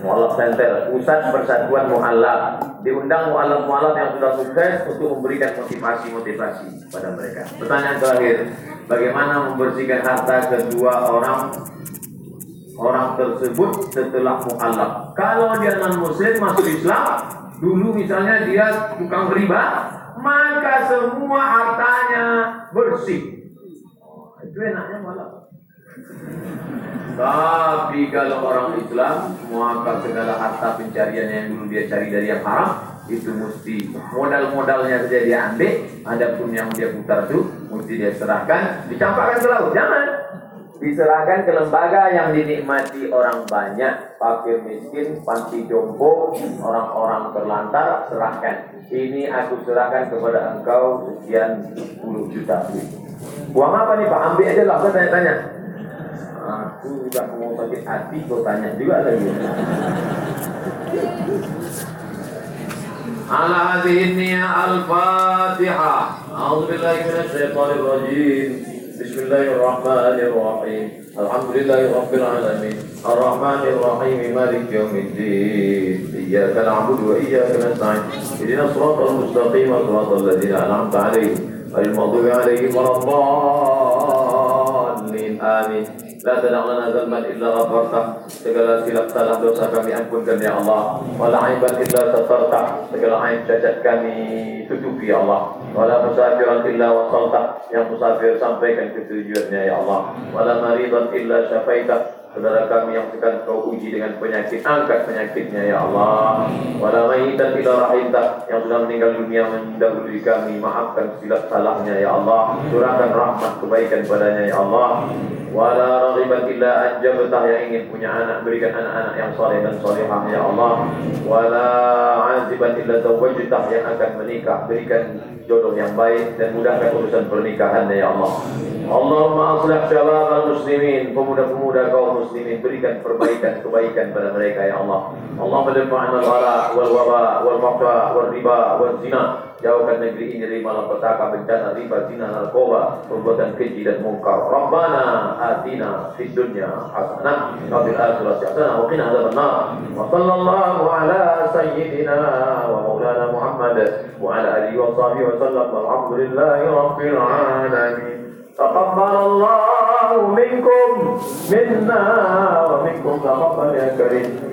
Mu'alaf Center, Pusat Persatuan Mu'alaf. Diundang mu'alaf-mu'alaf yang sudah sukses untuk memberikan motivasi-motivasi pada mereka. Pertanyaan terakhir, bagaimana membersihkan harta kedua orang orang tersebut setelah mu'alaf? Kalau dia non-muslim masuk Islam, dulu misalnya dia tukang riba, maka semua hartanya bersih. Oh, itu enaknya. Tapi kalau orang Islam maka segala harta pencarian yang dulu dia cari dari yang haram itu mesti modal-modalnya saja dia ambil, adapun yang dia putar itu mesti dia serahkan, dicampakkan ke laut. Jangan diserahkan ke lembaga yang dinikmati orang banyak, fakir miskin, panti jompo, orang-orang terlantar, serahkan. Ini aku serahkan kepada engkau sekian 10 juta. Uang apa nih Pak? Ambil aja lah, saya tanya-tanya aku juga mau sakit hati kau tanya juga lagi على هذه النية الفاتحة أعوذ بالله من الشيطان الرجيم بسم الله الرحمن الرحيم الحمد لله رب العالمين الرحمن الرحيم مالك يوم الدين إياك نعبد وإياك نستعين اهدنا الصراط المستقيم صراط الذين أنعمت عليهم غير المغضوب عليهم ولا الضالين Amin. La tada'lana zalman illa ghafartah. Segala silap salah dosa kami ampunkan ya Allah. Wa la'ibat illa satartah. Segala aib cacat kami tutupi ya Allah. Wa la musafiran illa wasaltah. Yang musafir sampaikan ke tujuannya ya Allah. Wa la maridan illa syafaitah. Saudara kami yang sedang kau uji dengan penyakit Angkat penyakitnya ya Allah. Wala mayitan illa rahimta. Yang sudah meninggal dunia mendahului kami. Maafkan silap salahnya ya Allah. Surahkan rahmat kebaikan padanya ya Allah. Wala raghiban illa anjabtah yang ingin punya anak Berikan anak-anak yang soleh dan solehah ya Allah. Wala aziban illa zawajtah yang akan menikah Berikan jodoh yang baik dan mudahkan urusan pernikahannya ya Allah Allahumma aslih syabab al-muslimin Pemuda-pemuda kaum muslimin Berikan perbaikan kebaikan pada mereka ya Allah Allahumma dafa'an al-ghala wal-waba wal-maqfa wal-riba wal-zina Jauhkan negeri ini dari malapetaka, bencana, riba, zina, narkoba, perbuatan keji dan mungkar. Rabbana atina fid dunya hasanah wa fil akhirati hasanah wa qina adzabannar. Wa sallallahu ala sayyidina wa maulana Muhammad wa ala alihi wa sahbihi وسلم والحمد لله رب العالمين. تقبل الله منكم منا ومنكم تقبل يا كريم.